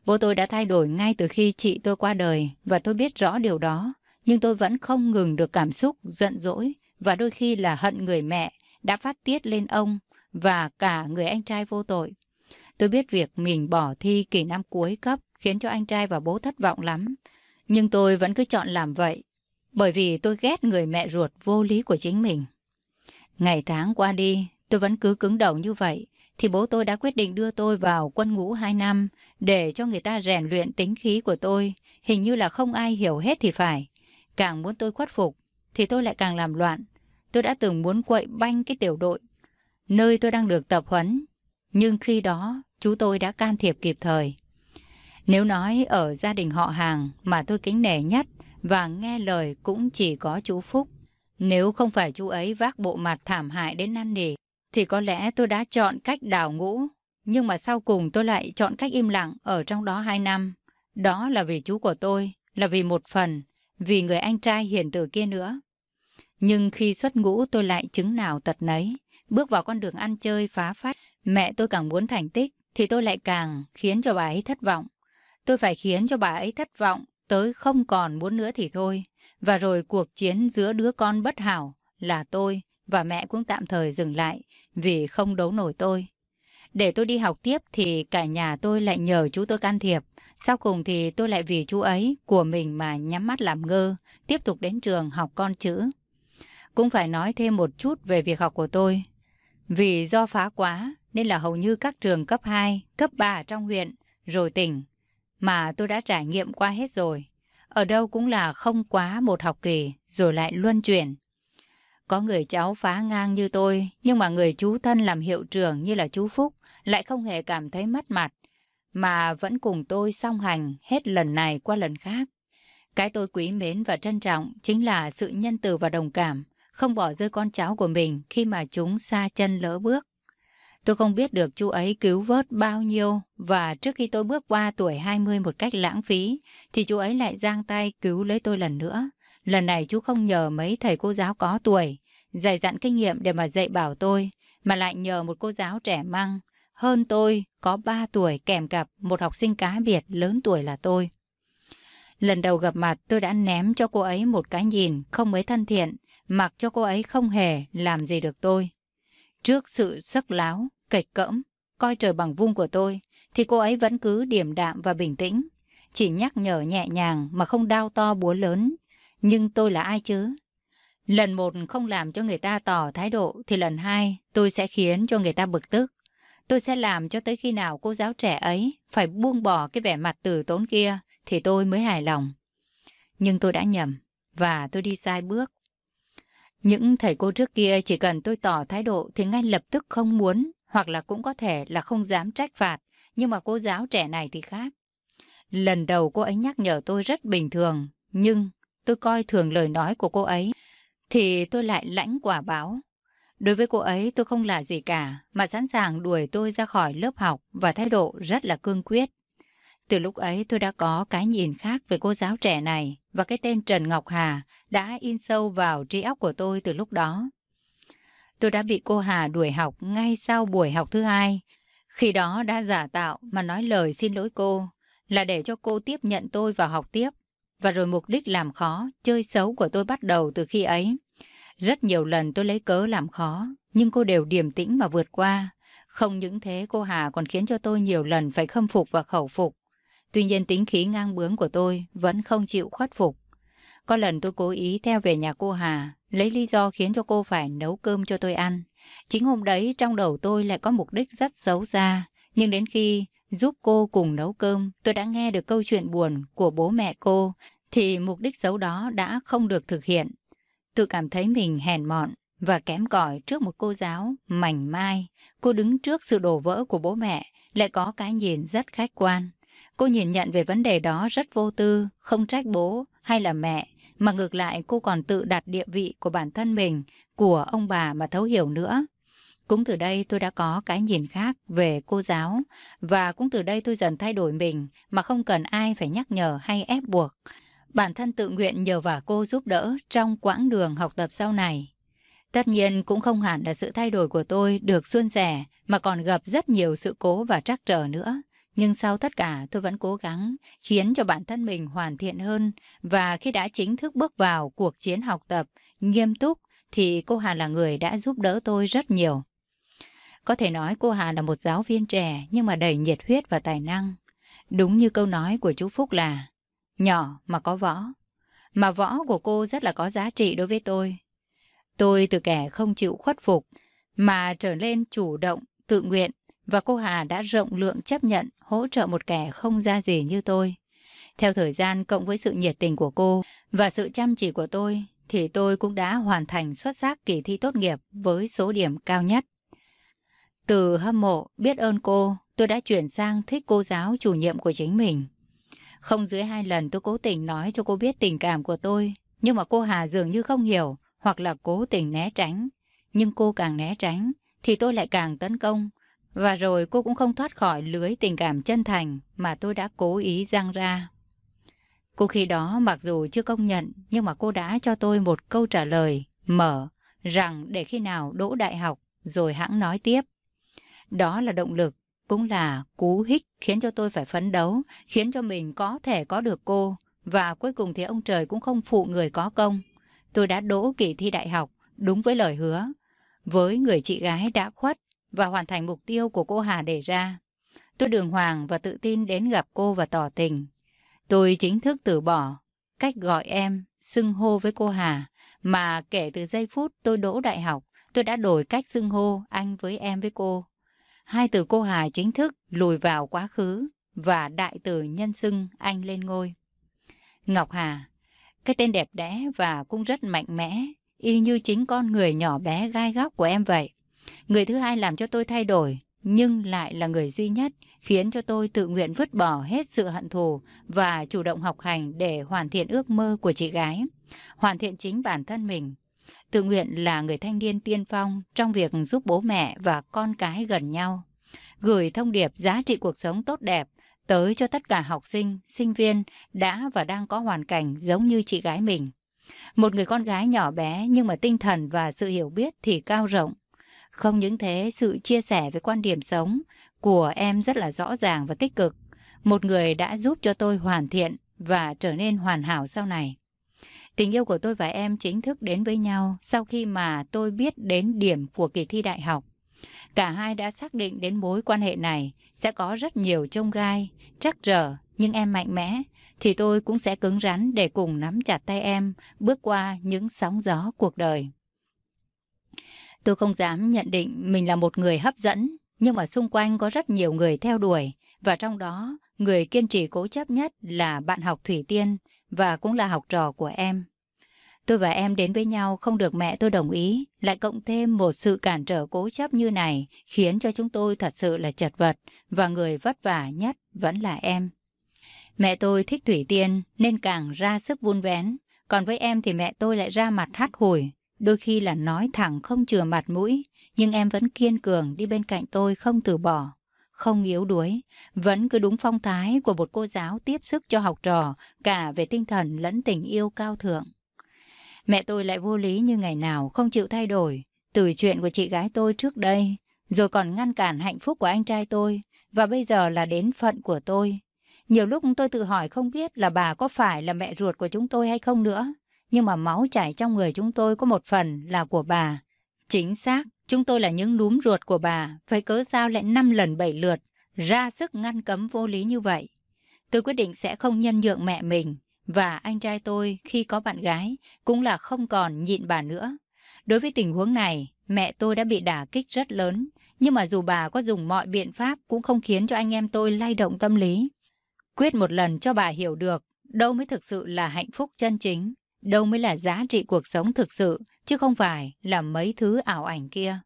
Bố tôi đã thay đổi ngay từ khi chị tôi qua đời và tôi biết rõ điều đó, nhưng tôi vẫn không ngừng được cảm xúc giận dỗi và đôi khi là hận người mẹ đã phát tiết lên ông và cả người anh trai vô tội. Tôi biết việc mình bỏ thi kỳ năm cuối cấp khiến cho anh trai và bố thất vọng lắm. Nhưng tôi vẫn cứ chọn làm vậy, bởi vì tôi ghét người mẹ ruột vô lý của chính mình. Ngày tháng qua đi, tôi vẫn cứ cứng đầu như vậy, thì bố tôi đã quyết định đưa tôi vào quân ngũ 2 năm để cho người ta rèn luyện tính khí của tôi. Hình như là không ai hiểu hết thì phải. Càng muốn tôi khuất phục, thì tôi lại càng làm loạn. Tôi đã từng muốn quậy banh cái tiểu đội, nơi tôi đang được tập huấn. Nhưng khi đó, chú tôi đã can thiệp kịp thời. Nếu nói ở gia đình họ hàng mà tôi kính nể nhất và nghe lời cũng chỉ có chú Phúc. Nếu không phải chú ấy vác bộ mặt thảm hại đến năn nỉ, thì có lẽ tôi đã chọn cách đào ngũ. Nhưng mà sau cùng tôi lại chọn cách im lặng ở trong đó hai năm. Đó là vì chú của tôi, là vì một phần, vì người anh trai hiền từ kia nữa. Nhưng khi xuất ngũ tôi lại chứng nào tật nấy, bước vào con đường ăn chơi phá phách. Mẹ tôi càng muốn thành tích, thì tôi lại càng khiến cho bà ấy thất vọng. Tôi phải khiến cho bà ấy thất vọng, tới không còn muốn nữa thì thôi. Và rồi cuộc chiến giữa đứa con bất hảo là tôi và mẹ cũng tạm thời dừng lại vì không đấu nổi tôi. Để tôi đi học tiếp thì cả nhà tôi lại nhờ chú tôi can thiệp. Sau cùng thì tôi lại vì chú ấy của mình mà nhắm mắt làm ngơ, tiếp tục đến trường học con chữ. Cũng phải nói thêm một chút về việc học của tôi. Vì do phá quá nên là hầu như các trường cấp 2, cấp 3 trong huyện, rồi tỉnh, mà tôi đã trải nghiệm qua hết rồi. Ở đâu cũng là không quá một học kỳ, rồi lại luân chuyển. Có người cháu phá ngang như tôi, nhưng mà người chú thân làm hiệu trưởng như là chú Phúc lại không hề cảm thấy mất mặt, mà vẫn cùng tôi song hành hết lần này qua lần khác. Cái tôi quý mến và trân trọng chính là sự nhân từ và đồng cảm, không bỏ rơi con cháu của mình khi mà chúng xa chân lỡ bước. Tôi không biết được chú ấy cứu vớt bao nhiêu và trước khi tôi bước qua tuổi 20 một cách lãng phí thì chú ấy lại giang tay cứu lấy tôi lần nữa. Lần này chú không nhờ mấy thầy cô giáo có tuổi, dày dặn kinh nghiệm để mà dạy bảo tôi, mà lại nhờ một cô giáo trẻ măng, hơn tôi có 3 tuổi kèm cặp một học sinh cá biệt lớn tuổi là tôi. Lần đầu gặp mặt tôi đã ném cho cô ấy một cái nhìn không mấy thân thiện, mặc cho cô ấy không hề làm gì được tôi. Trước sự sắc láo, kịch cỡm, coi trời bằng vung của tôi, thì cô ấy vẫn cứ điềm đạm và bình tĩnh. Chỉ nhắc nhở nhẹ nhàng mà không đau to búa lớn. Nhưng tôi là ai chứ? Lần một không làm cho người ta tỏ thái độ, thì lần hai tôi sẽ khiến cho người ta bực tức. Tôi sẽ làm cho tới khi nào cô giáo trẻ ấy phải buông bỏ cái vẻ mặt từ tốn kia, thì tôi mới hài lòng. Nhưng tôi đã nhầm, và tôi đi sai bước. Những thầy cô trước kia chỉ cần tôi tỏ thái độ thì ngay lập tức không muốn hoặc là cũng có thể là không dám trách phạt, nhưng mà cô giáo trẻ này thì khác. Lần đầu cô ấy nhắc nhở tôi rất bình thường, nhưng tôi coi thường lời nói của cô ấy, thì tôi lại lãnh quả báo. Đối với cô ấy tôi không là gì cả, mà sẵn sàng đuổi tôi ra khỏi lớp học và thái độ rất là cương quyết. Từ lúc ấy tôi đã có cái nhìn khác về cô giáo trẻ này và cái tên Trần Ngọc Hà đã in sâu vào trí óc của tôi từ lúc đó. Tôi đã bị cô Hà đuổi học ngay sau buổi học thứ hai. Khi đó đã giả tạo mà nói lời xin lỗi cô là để cho cô tiếp nhận tôi vào học tiếp. Và rồi mục đích làm khó, chơi xấu của tôi bắt đầu từ khi ấy. Rất nhiều lần tôi lấy cớ làm khó, nhưng cô đều điềm tĩnh mà vượt qua. Không những thế cô Hà còn khiến cho tôi nhiều lần phải khâm phục và khẩu phục. Tuy nhiên tính khí ngang bướng của tôi vẫn không chịu khuất phục. Có lần tôi cố ý theo về nhà cô Hà, lấy lý do khiến cho cô phải nấu cơm cho tôi ăn. Chính hôm đấy trong đầu tôi lại có mục đích rất xấu xa. Nhưng đến khi giúp cô cùng nấu cơm, tôi đã nghe được câu chuyện buồn của bố mẹ cô, thì mục đích xấu đó đã không được thực hiện. Tự cảm thấy mình hèn mọn và kém cỏi trước một cô giáo mảnh mai. Cô đứng trước sự đổ vỡ của bố mẹ, lại có cái nhìn rất khách quan. Cô nhìn nhận về vấn đề đó rất vô tư, không trách bố hay là mẹ, mà ngược lại cô còn tự đặt địa vị của bản thân mình, của ông bà mà thấu hiểu nữa. Cũng từ đây tôi đã có cái nhìn khác về cô giáo và cũng từ đây tôi dần thay đổi mình mà không cần ai phải nhắc nhở hay ép buộc. Bản thân tự nguyện nhờ vả cô giúp đỡ trong quãng đường học tập sau này. Tất nhiên cũng không hẳn là sự thay đổi của tôi được suôn sẻ mà còn gặp rất nhiều sự cố và trắc trở nữa. Nhưng sau tất cả tôi vẫn cố gắng khiến cho bản thân mình hoàn thiện hơn và khi đã chính thức bước vào cuộc chiến học tập nghiêm túc thì cô Hà là người đã giúp đỡ tôi rất nhiều. Có thể nói cô Hà là một giáo viên trẻ nhưng mà đầy nhiệt huyết và tài năng. Đúng như câu nói của chú Phúc là nhỏ mà có võ. Mà võ của cô rất là có giá trị đối với tôi. Tôi từ kẻ không chịu khuất phục, mà trở nên chủ động, tự nguyện và cô Hà đã rộng lượng chấp nhận hỗ trợ một kẻ không ra gì như tôi. Theo thời gian cộng với sự nhiệt tình của cô và sự chăm chỉ của tôi thì tôi cũng đã hoàn thành xuất sắc kỳ thi tốt nghiệp với số điểm cao nhất. Từ hâm mộ, biết ơn cô, tôi đã chuyển sang thích cô giáo chủ nhiệm của chính mình. Không dưới hai lần tôi cố tình nói cho cô biết tình cảm của tôi, nhưng mà cô Hà dường như không hiểu hoặc là cố tình né tránh. Nhưng cô càng né tránh thì tôi lại càng tấn công. Và rồi cô cũng không thoát khỏi lưới tình cảm chân thành mà tôi đã cố ý răng ra. Cô khi đó mặc dù chưa công nhận nhưng mà cô đã cho tôi một câu trả lời mở rằng để khi nào đỗ đại học rồi hãng nói tiếp. Đó là động lực, cũng là cú hích khiến cho tôi phải phấn đấu, khiến cho mình có thể có được cô. Và cuối cùng thì ông trời cũng không phụ người có công. Tôi đã đỗ kỳ thi đại học, đúng với lời hứa, với người chị gái đã khuất và hoàn thành mục tiêu của cô Hà đề ra. Tôi đường hoàng và tự tin đến gặp cô và tỏ tình. Tôi chính thức từ bỏ cách gọi em, xưng hô với cô Hà, mà kể từ giây phút tôi đỗ đại học, tôi đã đổi cách xưng hô anh với em với cô. Hai từ cô Hà chính thức lùi vào quá khứ và đại từ nhân xưng anh lên ngôi. Ngọc Hà, cái tên đẹp đẽ và cũng rất mạnh mẽ, y như chính con người nhỏ bé gai góc của em vậy. Người thứ hai làm cho tôi thay đổi, nhưng lại là người duy nhất khiến cho tôi tự nguyện vứt bỏ hết sự hận thù và chủ động học hành để hoàn thiện ước mơ của chị gái, hoàn thiện chính bản thân mình. Tự nguyện là người thanh niên tiên phong trong việc giúp bố mẹ và con cái gần nhau, gửi thông điệp giá trị cuộc sống tốt đẹp tới cho tất cả học sinh, sinh viên đã và đang có hoàn cảnh giống như chị gái mình. Một người con gái nhỏ bé nhưng mà tinh thần và sự hiểu biết thì cao rộng. Không những thế, sự chia sẻ về quan điểm sống của em rất là rõ ràng và tích cực. Một người đã giúp cho tôi hoàn thiện và trở nên hoàn hảo sau này. Tình yêu của tôi và em chính thức đến với nhau sau khi mà tôi biết đến điểm của kỳ thi đại học. Cả hai đã xác định đến mối quan hệ này sẽ có rất nhiều trông gai, chắc trở, nhưng em mạnh mẽ, thì tôi cũng sẽ cứng rắn để cùng nắm chặt tay em, bước qua những sóng gió cuộc đời. Tôi không dám nhận định mình là một người hấp dẫn, nhưng mà xung quanh có rất nhiều người theo đuổi, và trong đó, người kiên trì cố chấp nhất là bạn học Thủy Tiên, và cũng là học trò của em. Tôi và em đến với nhau không được mẹ tôi đồng ý, lại cộng thêm một sự cản trở cố chấp như này khiến cho chúng tôi thật sự là chật vật và người vất vả nhất vẫn là em. Mẹ tôi thích Thủy Tiên nên càng ra sức vun vén, còn với em thì mẹ tôi lại ra mặt hắt hủi, đôi khi là nói thẳng không chừa mặt mũi, nhưng em vẫn kiên cường đi bên cạnh tôi không từ bỏ không yếu đuối, vẫn cứ đúng phong thái của một cô giáo tiếp sức cho học trò, cả về tinh thần lẫn tình yêu cao thượng. Mẹ tôi lại vô lý như ngày nào không chịu thay đổi, từ chuyện của chị gái tôi trước đây, rồi còn ngăn cản hạnh phúc của anh trai tôi, và bây giờ là đến phận của tôi. Nhiều lúc tôi tự hỏi không biết là bà có phải là mẹ ruột của chúng tôi hay không nữa, nhưng mà máu chảy trong người chúng tôi có một phần là của bà. Chính xác, Chúng tôi là những núm ruột của bà, phải cớ sao lại năm lần bảy lượt, ra sức ngăn cấm vô lý như vậy. Tôi quyết định sẽ không nhân nhượng mẹ mình, và anh trai tôi khi có bạn gái cũng là không còn nhịn bà nữa. Đối với tình huống này, mẹ tôi đã bị đả kích rất lớn, nhưng mà dù bà có dùng mọi biện pháp cũng không khiến cho anh em tôi lay động tâm lý. Quyết một lần cho bà hiểu được đâu mới thực sự là hạnh phúc chân chính, đâu mới là giá trị cuộc sống thực sự, chứ không phải là mấy thứ ảo ảnh kia.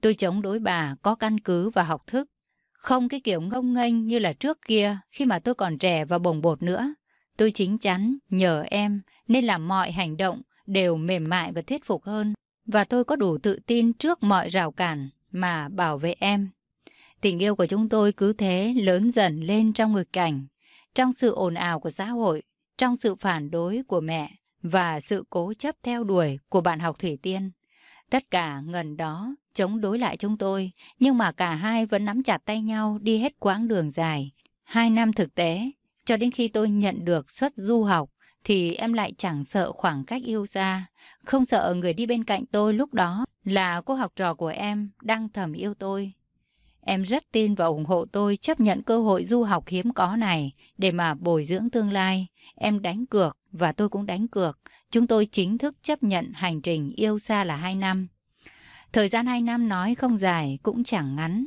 Tôi chống đối bà có căn cứ và học thức, không cái kiểu ngông nghênh như là trước kia khi mà tôi còn trẻ và bồng bột nữa. Tôi chính chắn nhờ em nên làm mọi hành động đều mềm mại và thuyết phục hơn. Và tôi có đủ tự tin trước mọi rào cản mà bảo vệ em. Tình yêu của chúng tôi cứ thế lớn dần lên trong ngược cảnh, trong sự ồn ào của xã hội, trong sự phản đối của mẹ và sự cố chấp theo đuổi của bạn học Thủy Tiên. Tất cả ngần đó chống đối lại chúng tôi, nhưng mà cả hai vẫn nắm chặt tay nhau đi hết quãng đường dài. Hai năm thực tế, cho đến khi tôi nhận được suất du học, thì em lại chẳng sợ khoảng cách yêu xa, không sợ người đi bên cạnh tôi lúc đó là cô học trò của em đang thầm yêu tôi. Em rất tin và ủng hộ tôi chấp nhận cơ hội du học hiếm có này để mà bồi dưỡng tương lai. Em đánh cược và tôi cũng đánh cược. Chúng tôi chính thức chấp nhận hành trình yêu xa là hai năm. Thời gian hai năm nói không dài cũng chẳng ngắn.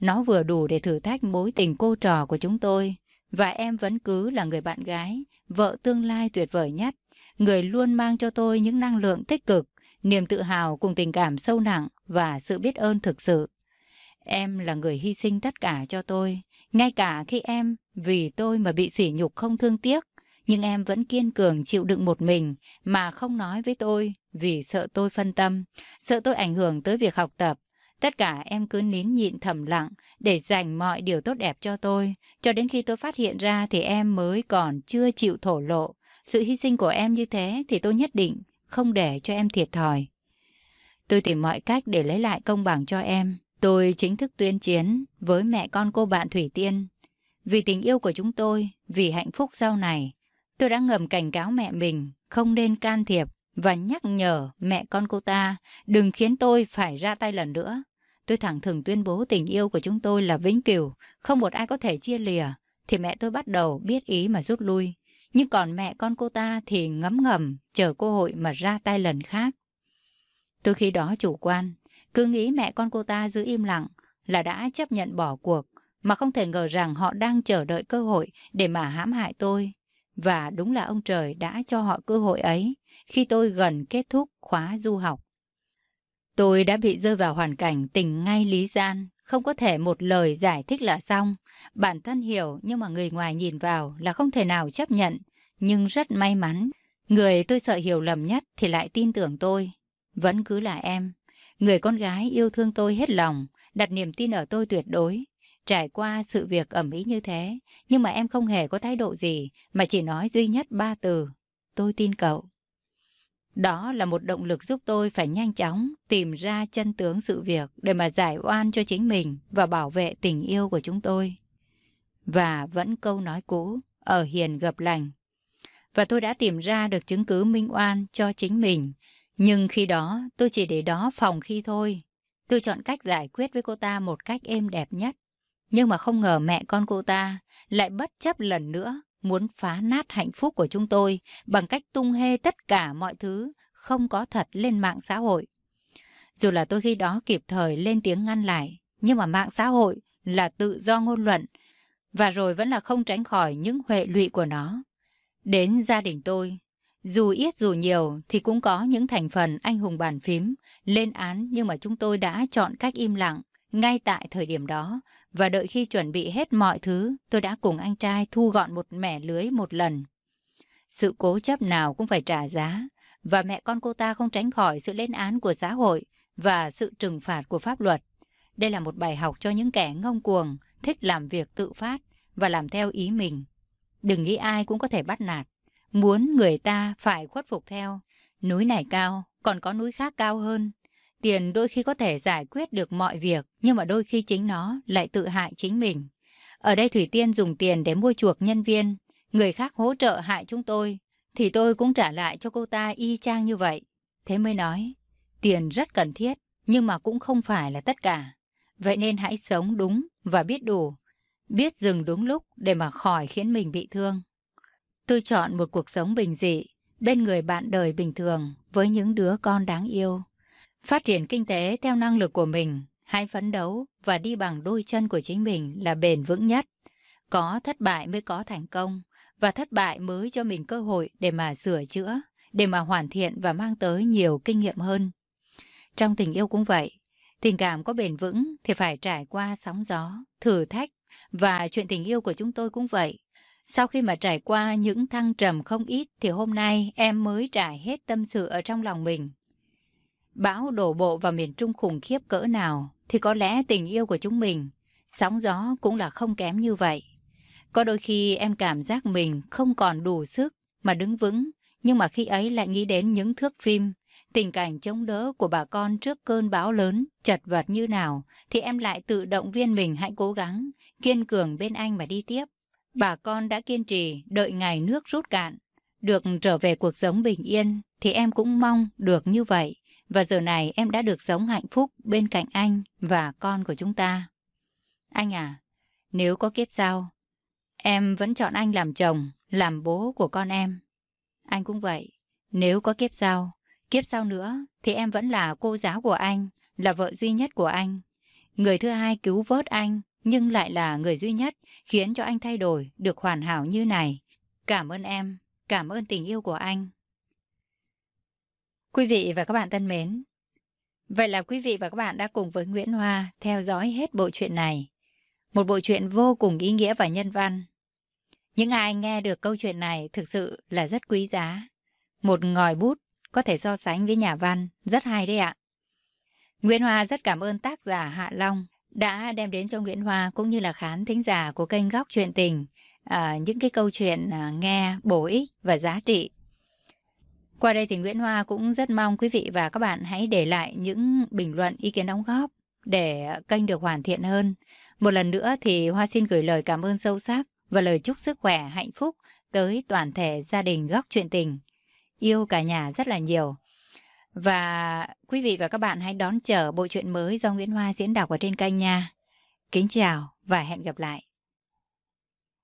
Nó vừa đủ để thử thách mối tình cô trò của chúng tôi. Và em vẫn cứ là người bạn gái, vợ tương lai tuyệt vời nhất. Người luôn mang cho tôi những năng lượng tích cực, niềm tự hào cùng tình cảm sâu nặng và sự biết ơn thực sự. Em là người hy sinh tất cả cho tôi, ngay cả khi em vì tôi mà bị sỉ nhục không thương tiếc, nhưng em vẫn kiên cường chịu đựng một mình mà không nói với tôi vì sợ tôi phân tâm, sợ tôi ảnh hưởng tới việc học tập. Tất cả em cứ nín nhịn thầm lặng để dành mọi điều tốt đẹp cho tôi, cho đến khi tôi phát hiện ra thì em mới còn chưa chịu thổ lộ. Sự hy sinh của em như thế thì tôi nhất định không để cho em thiệt thòi. Tôi tìm mọi cách để lấy lại công bằng cho em. Tôi chính thức tuyên chiến với mẹ con cô bạn Thủy Tiên. Vì tình yêu của chúng tôi, vì hạnh phúc sau này, tôi đã ngầm cảnh cáo mẹ mình không nên can thiệp và nhắc nhở mẹ con cô ta đừng khiến tôi phải ra tay lần nữa. Tôi thẳng thừng tuyên bố tình yêu của chúng tôi là vĩnh cửu, không một ai có thể chia lìa, thì mẹ tôi bắt đầu biết ý mà rút lui. Nhưng còn mẹ con cô ta thì ngấm ngầm, chờ cơ hội mà ra tay lần khác. Tôi khi đó chủ quan, cứ nghĩ mẹ con cô ta giữ im lặng là đã chấp nhận bỏ cuộc, mà không thể ngờ rằng họ đang chờ đợi cơ hội để mà hãm hại tôi. Và đúng là ông trời đã cho họ cơ hội ấy khi tôi gần kết thúc khóa du học. Tôi đã bị rơi vào hoàn cảnh tình ngay lý gian, không có thể một lời giải thích là xong. Bản thân hiểu nhưng mà người ngoài nhìn vào là không thể nào chấp nhận. Nhưng rất may mắn, người tôi sợ hiểu lầm nhất thì lại tin tưởng tôi. Vẫn cứ là em, người con gái yêu thương tôi hết lòng, đặt niềm tin ở tôi tuyệt đối. Trải qua sự việc ẩm ý như thế, nhưng mà em không hề có thái độ gì, mà chỉ nói duy nhất ba từ. Tôi tin cậu. Đó là một động lực giúp tôi phải nhanh chóng tìm ra chân tướng sự việc để mà giải oan cho chính mình và bảo vệ tình yêu của chúng tôi. Và vẫn câu nói cũ, ở hiền gặp lành. Và tôi đã tìm ra được chứng cứ minh oan cho chính mình. Nhưng khi đó, tôi chỉ để đó phòng khi thôi. Tôi chọn cách giải quyết với cô ta một cách êm đẹp nhất. Nhưng mà không ngờ mẹ con cô ta lại bất chấp lần nữa muốn phá nát hạnh phúc của chúng tôi bằng cách tung hê tất cả mọi thứ không có thật lên mạng xã hội. Dù là tôi khi đó kịp thời lên tiếng ngăn lại, nhưng mà mạng xã hội là tự do ngôn luận, và rồi vẫn là không tránh khỏi những hệ lụy của nó. Đến gia đình tôi, dù ít dù nhiều thì cũng có những thành phần anh hùng bàn phím, lên án nhưng mà chúng tôi đã chọn cách im lặng ngay tại thời điểm đó và đợi khi chuẩn bị hết mọi thứ, tôi đã cùng anh trai thu gọn một mẻ lưới một lần. Sự cố chấp nào cũng phải trả giá, và mẹ con cô ta không tránh khỏi sự lên án của xã hội và sự trừng phạt của pháp luật. Đây là một bài học cho những kẻ ngông cuồng, thích làm việc tự phát và làm theo ý mình. Đừng nghĩ ai cũng có thể bắt nạt, muốn người ta phải khuất phục theo. Núi này cao, còn có núi khác cao hơn. Tiền đôi khi có thể giải quyết được mọi việc, nhưng mà đôi khi chính nó lại tự hại chính mình. Ở đây Thủy Tiên dùng tiền để mua chuộc nhân viên, người khác hỗ trợ hại chúng tôi, thì tôi cũng trả lại cho cô ta y chang như vậy. Thế mới nói, tiền rất cần thiết, nhưng mà cũng không phải là tất cả. Vậy nên hãy sống đúng và biết đủ, biết dừng đúng lúc để mà khỏi khiến mình bị thương. Tôi chọn một cuộc sống bình dị, bên người bạn đời bình thường với những đứa con đáng yêu. Phát triển kinh tế theo năng lực của mình, hãy phấn đấu và đi bằng đôi chân của chính mình là bền vững nhất. Có thất bại mới có thành công, và thất bại mới cho mình cơ hội để mà sửa chữa, để mà hoàn thiện và mang tới nhiều kinh nghiệm hơn. Trong tình yêu cũng vậy, tình cảm có bền vững thì phải trải qua sóng gió, thử thách và chuyện tình yêu của chúng tôi cũng vậy. Sau khi mà trải qua những thăng trầm không ít thì hôm nay em mới trải hết tâm sự ở trong lòng mình. Bão đổ bộ vào miền Trung khủng khiếp cỡ nào thì có lẽ tình yêu của chúng mình, sóng gió cũng là không kém như vậy. Có đôi khi em cảm giác mình không còn đủ sức mà đứng vững, nhưng mà khi ấy lại nghĩ đến những thước phim, tình cảnh chống đỡ của bà con trước cơn bão lớn, chật vật như nào, thì em lại tự động viên mình hãy cố gắng, kiên cường bên anh mà đi tiếp. Bà con đã kiên trì, đợi ngày nước rút cạn. Được trở về cuộc sống bình yên, thì em cũng mong được như vậy. Và giờ này em đã được sống hạnh phúc bên cạnh anh và con của chúng ta. Anh à, nếu có kiếp sau, Em vẫn chọn anh làm chồng, làm bố của con em. Anh cũng vậy. Nếu có kiếp sau, kiếp sau nữa thì em vẫn là cô giáo của anh, là vợ duy nhất của anh. Người thứ hai cứu vớt anh, nhưng lại là người duy nhất khiến cho anh thay đổi được hoàn hảo như này. Cảm ơn em, cảm ơn tình yêu của anh. Quý vị và các bạn thân mến, vậy là quý vị và các bạn đã cùng với Nguyễn Hoa theo dõi hết bộ truyện này. Một bộ truyện vô cùng ý nghĩa và nhân văn. Những ai nghe được câu chuyện này thực sự là rất quý giá. Một ngòi bút có thể so sánh với nhà văn, rất hay đấy ạ. Nguyễn Hoa rất cảm ơn tác giả Hạ Long đã đem đến cho Nguyễn Hoa cũng như là khán thính giả của kênh Góc truyện Tình à, những cái câu chuyện à, nghe bổ ích và giá trị. Qua đây thì Nguyễn Hoa cũng rất mong quý vị và các bạn hãy để lại những bình luận ý kiến đóng góp để kênh được hoàn thiện hơn. Một lần nữa thì Hoa xin gửi lời cảm ơn sâu sắc và lời chúc sức khỏe, hạnh phúc tới toàn thể gia đình Góc Chuyện Tình. Yêu cả nhà rất là nhiều. Và quý vị và các bạn hãy đón chờ bộ truyện mới do Nguyễn Hoa diễn đọc ở trên kênh nha. Kính chào và hẹn gặp lại.